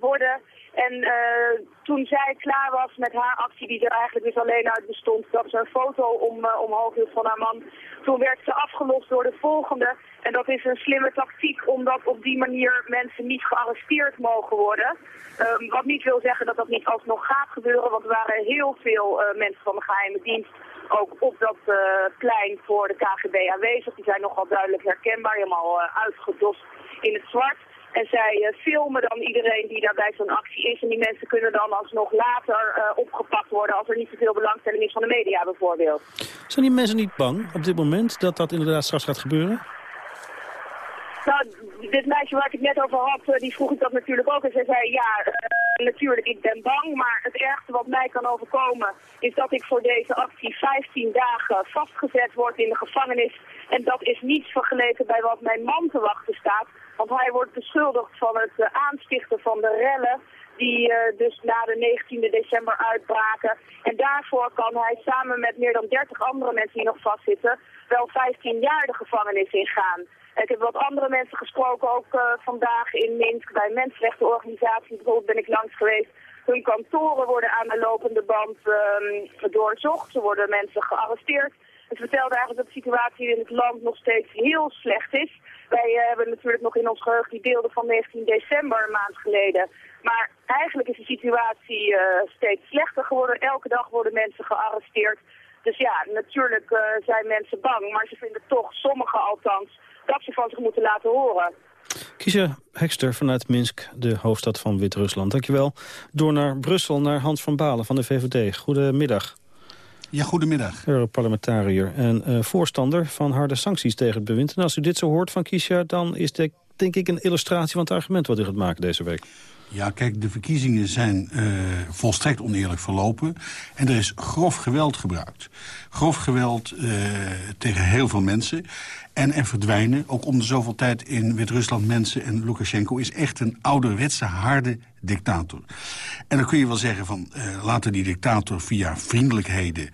worden. En uh, toen zij klaar was met haar actie, die er eigenlijk dus alleen uit bestond, dat ze een foto om, uh, omhoog hield van haar man, toen werd ze afgelost door de volgende. En dat is een slimme tactiek, omdat op die manier mensen niet gearresteerd mogen worden. Um, wat niet wil zeggen dat dat niet alsnog gaat gebeuren, want er waren heel veel uh, mensen van de geheime dienst ook op dat plein voor de KGB aanwezig. Die zijn nogal duidelijk herkenbaar, helemaal uitgedost in het zwart. En zij uh, filmen dan iedereen die daar bij zo'n actie is. En die mensen kunnen dan alsnog later uh, opgepakt worden als er niet zoveel belangstelling is van de media bijvoorbeeld. Zijn die mensen niet bang op dit moment dat dat inderdaad straks gaat gebeuren? Nou, dit meisje waar ik het net over had, uh, die vroeg ik dat natuurlijk ook. En zij zei, ja, uh, natuurlijk, ik ben bang. Maar het ergste wat mij kan overkomen is dat ik voor deze actie 15 dagen vastgezet word in de gevangenis. En dat is niets vergeleken bij wat mijn man te wachten staat. Want hij wordt beschuldigd van het uh, aanstichten van de rellen die uh, dus na de 19 december uitbraken. En daarvoor kan hij samen met meer dan 30 andere mensen die nog vastzitten wel 15 jaar de gevangenis ingaan. Ik heb wat andere mensen gesproken, ook uh, vandaag in Minsk bij mensenrechtenorganisaties. Bijvoorbeeld ben ik langs geweest. Hun kantoren worden aan de lopende band um, doorzocht. Er worden mensen gearresteerd. Het vertelde eigenlijk dat de situatie in het land nog steeds heel slecht is. Wij uh, hebben natuurlijk nog in ons geheugen die beelden van 19 december, een maand geleden. Maar eigenlijk is de situatie uh, steeds slechter geworden. Elke dag worden mensen gearresteerd. Dus ja, natuurlijk uh, zijn mensen bang. Maar ze vinden toch, sommigen althans, dat ze van zich moeten laten horen. Kiesja Hekster vanuit Minsk, de hoofdstad van Wit-Rusland. Dankjewel. Door naar Brussel, naar Hans van Balen van de VVD. Goedemiddag. Ja, goedemiddag. Europarlementariër en uh, voorstander van harde sancties tegen het bewind. En als u dit zo hoort van Kiesja, dan is dit denk ik een illustratie van het argument wat u gaat maken deze week. Ja, kijk, de verkiezingen zijn uh, volstrekt oneerlijk verlopen. En er is grof geweld gebruikt. Grof geweld uh, tegen heel veel mensen. En er verdwijnen, ook om zoveel tijd in Wit-Rusland mensen... en Lukashenko is echt een ouderwetse, harde dictator. En dan kun je wel zeggen van, uh, laten die dictator via vriendelijkheden...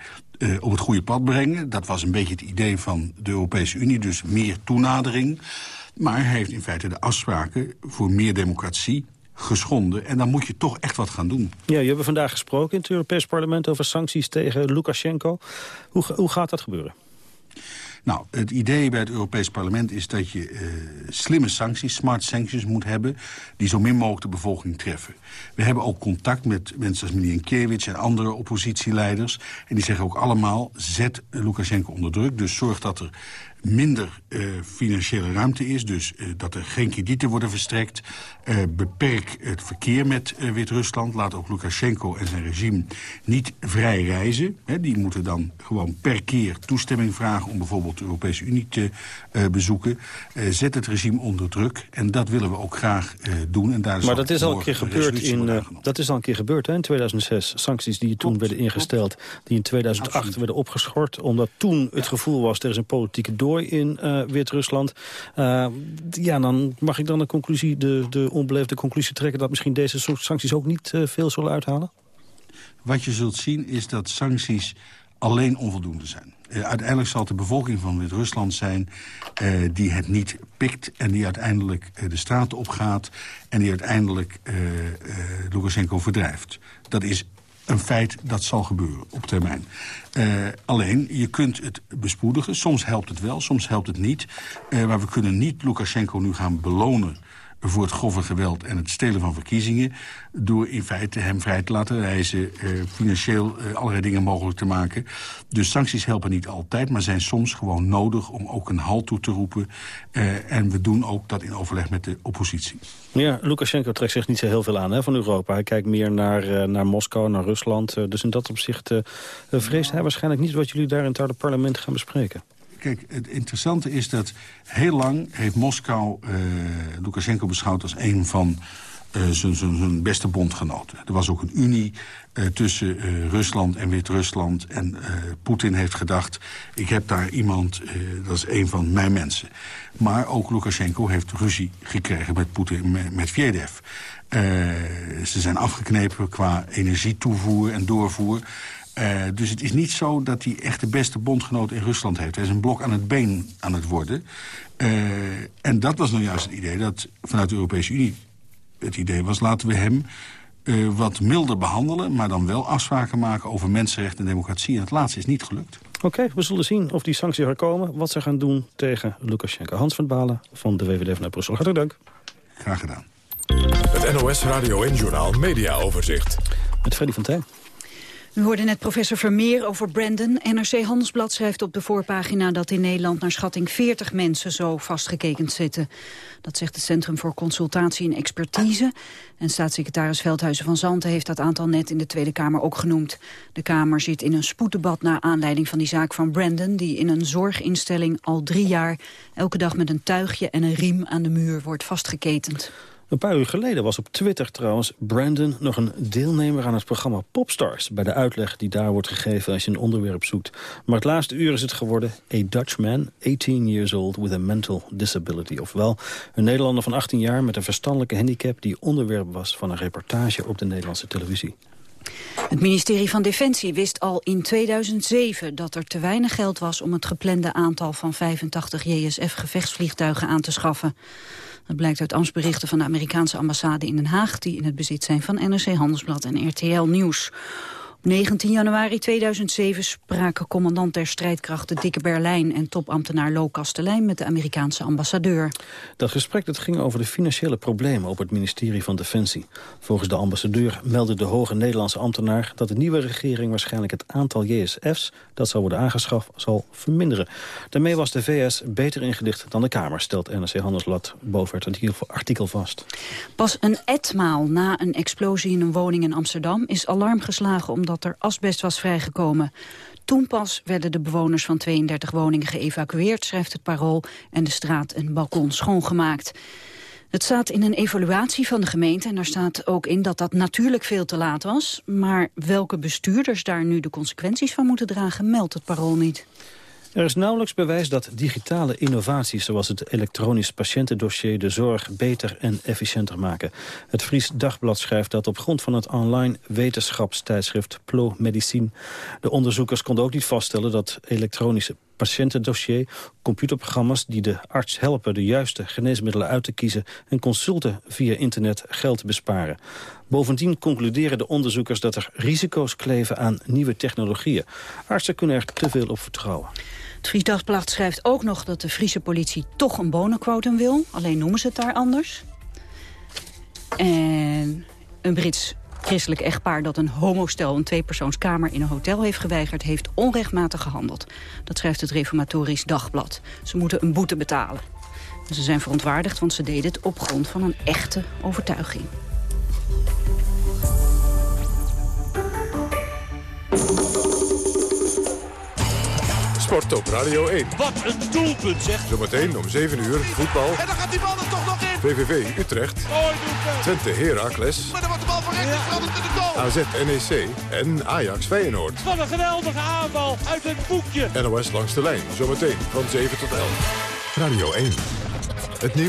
Op het goede pad brengen. Dat was een beetje het idee van de Europese Unie, dus meer toenadering. Maar hij heeft in feite de afspraken voor meer democratie geschonden. En dan moet je toch echt wat gaan doen. Ja, je hebt vandaag gesproken in het Europees Parlement over sancties tegen Lukashenko. Hoe, hoe gaat dat gebeuren? Nou, het idee bij het Europees Parlement is dat je uh, slimme sancties, smart sanctions moet hebben... die zo min mogelijk de bevolking treffen. We hebben ook contact met mensen als meneer Kiewicz en andere oppositieleiders. En die zeggen ook allemaal, zet Lukashenko onder druk. Dus zorg dat er minder uh, financiële ruimte is. Dus uh, dat er geen kredieten worden verstrekt. Uh, beperk het verkeer met Wit-Rusland. Laat ook Lukashenko en zijn regime niet vrij reizen. He, die moeten dan gewoon per keer toestemming vragen... om bijvoorbeeld de Europese Unie te bezoeken. zet het regime onder druk. En dat willen we ook graag doen. En daar maar dat is al een keer gebeurd in, dat is al een keer gebeurd hè, in 2006. Sancties die toen werden ingesteld. Die in 2008 werden opgeschort. Omdat toen het gevoel was, er is een politieke door in uh, Wit-Rusland. Uh, ja, dan mag ik dan de, conclusie, de, de onbeleefde conclusie trekken... dat misschien deze soort sancties ook niet uh, veel zullen uithalen? Wat je zult zien is dat sancties alleen onvoldoende zijn. Uiteindelijk zal het de bevolking van Wit-Rusland zijn die het niet pikt... en die uiteindelijk uh, de straten opgaat en die uiteindelijk Lukashenko verdrijft. Dat is een feit dat zal gebeuren op termijn. Uh, alleen, je kunt het bespoedigen. Soms helpt het wel, soms helpt het niet. Uh, maar we kunnen niet Lukashenko nu gaan belonen voor het grove geweld en het stelen van verkiezingen... door in feite hem vrij te laten reizen, uh, financieel uh, allerlei dingen mogelijk te maken. Dus sancties helpen niet altijd, maar zijn soms gewoon nodig... om ook een halt toe te roepen. Uh, en we doen ook dat in overleg met de oppositie. Ja, Lukashenko trekt zich niet zo heel veel aan hè, van Europa. Hij kijkt meer naar, naar Moskou, naar Rusland. dus in dat opzicht vreest hij waarschijnlijk niet... wat jullie daar in het parlement gaan bespreken. Kijk, het interessante is dat heel lang heeft Moskou uh, Lukashenko beschouwd als een van uh, zijn beste bondgenoten. Er was ook een unie uh, tussen Rusland en Wit-Rusland. En Poetin heeft gedacht, ik heb daar iemand, dat is een van mijn mensen. Maar ook Lukashenko heeft ruzie gekregen met Poetin, met, met Vjedev. ze zijn afgeknepen qua energietoevoer en doorvoer. Uh, dus het is niet zo dat hij echt de beste bondgenoot in Rusland heeft. Hij is een blok aan het been aan het worden. Uh, en dat was nou juist het idee dat vanuit de Europese Unie het idee was... laten we hem uh, wat milder behandelen... maar dan wel afspraken maken over mensenrechten en democratie. En het laatste is niet gelukt. Oké, okay, we zullen zien of die sancties er komen. Wat ze gaan doen tegen Lukashenko. Hans van Balen van de WWD vanuit Brussel. Hartelijk dank. Graag gedaan. Het NOS Radio en Journaal Media Overzicht. Met Freddy van Tijn. U hoorde net professor Vermeer over Brandon. NRC Handelsblad schrijft op de voorpagina dat in Nederland naar schatting 40 mensen zo vastgekekend zitten. Dat zegt het Centrum voor Consultatie en Expertise. En staatssecretaris Veldhuizen van Zanten heeft dat aantal net in de Tweede Kamer ook genoemd. De Kamer zit in een spoeddebat naar aanleiding van die zaak van Brandon... die in een zorginstelling al drie jaar elke dag met een tuigje en een riem aan de muur wordt vastgeketend. Een paar uur geleden was op Twitter trouwens Brandon nog een deelnemer aan het programma Popstars. Bij de uitleg die daar wordt gegeven als je een onderwerp zoekt. Maar het laatste uur is het geworden A Dutchman, 18 years old with a mental disability. Ofwel een Nederlander van 18 jaar met een verstandelijke handicap die onderwerp was van een reportage op de Nederlandse televisie. Het ministerie van Defensie wist al in 2007 dat er te weinig geld was om het geplande aantal van 85 JSF-gevechtsvliegtuigen aan te schaffen. Dat blijkt uit ambtsberichten van de Amerikaanse ambassade in Den Haag... die in het bezit zijn van NRC Handelsblad en RTL Nieuws. 19 januari 2007 spraken commandant der strijdkrachten Dikke Berlijn en topambtenaar Lo Kastelein met de Amerikaanse ambassadeur. Dat gesprek dat ging over de financiële problemen op het ministerie van Defensie. Volgens de ambassadeur meldde de hoge Nederlandse ambtenaar dat de nieuwe regering waarschijnlijk het aantal JSF's dat zal worden aangeschaft zal verminderen. Daarmee was de VS beter ingedicht dan de Kamer, stelt NRC Handelsblad boven het artikel vast. Pas een etmaal na een explosie in een woning in Amsterdam is alarm geslagen omdat dat er asbest was vrijgekomen. Toen pas werden de bewoners van 32 woningen geëvacueerd, schrijft het parool, en de straat en balkon schoongemaakt. Het staat in een evaluatie van de gemeente en daar staat ook in dat dat natuurlijk veel te laat was. Maar welke bestuurders daar nu de consequenties van moeten dragen, meldt het parool niet. Er is nauwelijks bewijs dat digitale innovaties... zoals het elektronisch patiëntendossier de zorg beter en efficiënter maken. Het Fries Dagblad schrijft dat op grond van het online wetenschapstijdschrift Plo Medicine... de onderzoekers konden ook niet vaststellen dat elektronische patiëntendossier, computerprogramma's die de arts helpen de juiste geneesmiddelen uit te kiezen en consulten via internet geld besparen. Bovendien concluderen de onderzoekers dat er risico's kleven aan nieuwe technologieën. Artsen kunnen er te veel op vertrouwen. Het Fries Dagblad schrijft ook nog dat de Friese politie toch een bonenquotum wil. Alleen noemen ze het daar anders. En een Brits christelijk echtpaar dat een homostel een tweepersoonskamer in een hotel heeft geweigerd, heeft onrechtmatig gehandeld. Dat schrijft het Reformatorisch Dagblad. Ze moeten een boete betalen. ze zijn verontwaardigd, want ze deden het op grond van een echte overtuiging. Sport op Radio 1. Wat een doelpunt zeg. Zometeen om 7 uur voetbal. En dan gaat die bal er toch nog in. VVV Utrecht. Mooi doelpunt. Twente Heracles. Maar dan wordt de bal van rechts ja. in de goal. AZ NEC en Ajax Feyenoord. Wat een geweldige aanval uit het boekje. NOS langs de lijn. Zometeen van 7 tot 11. Radio 1. Het nieuws.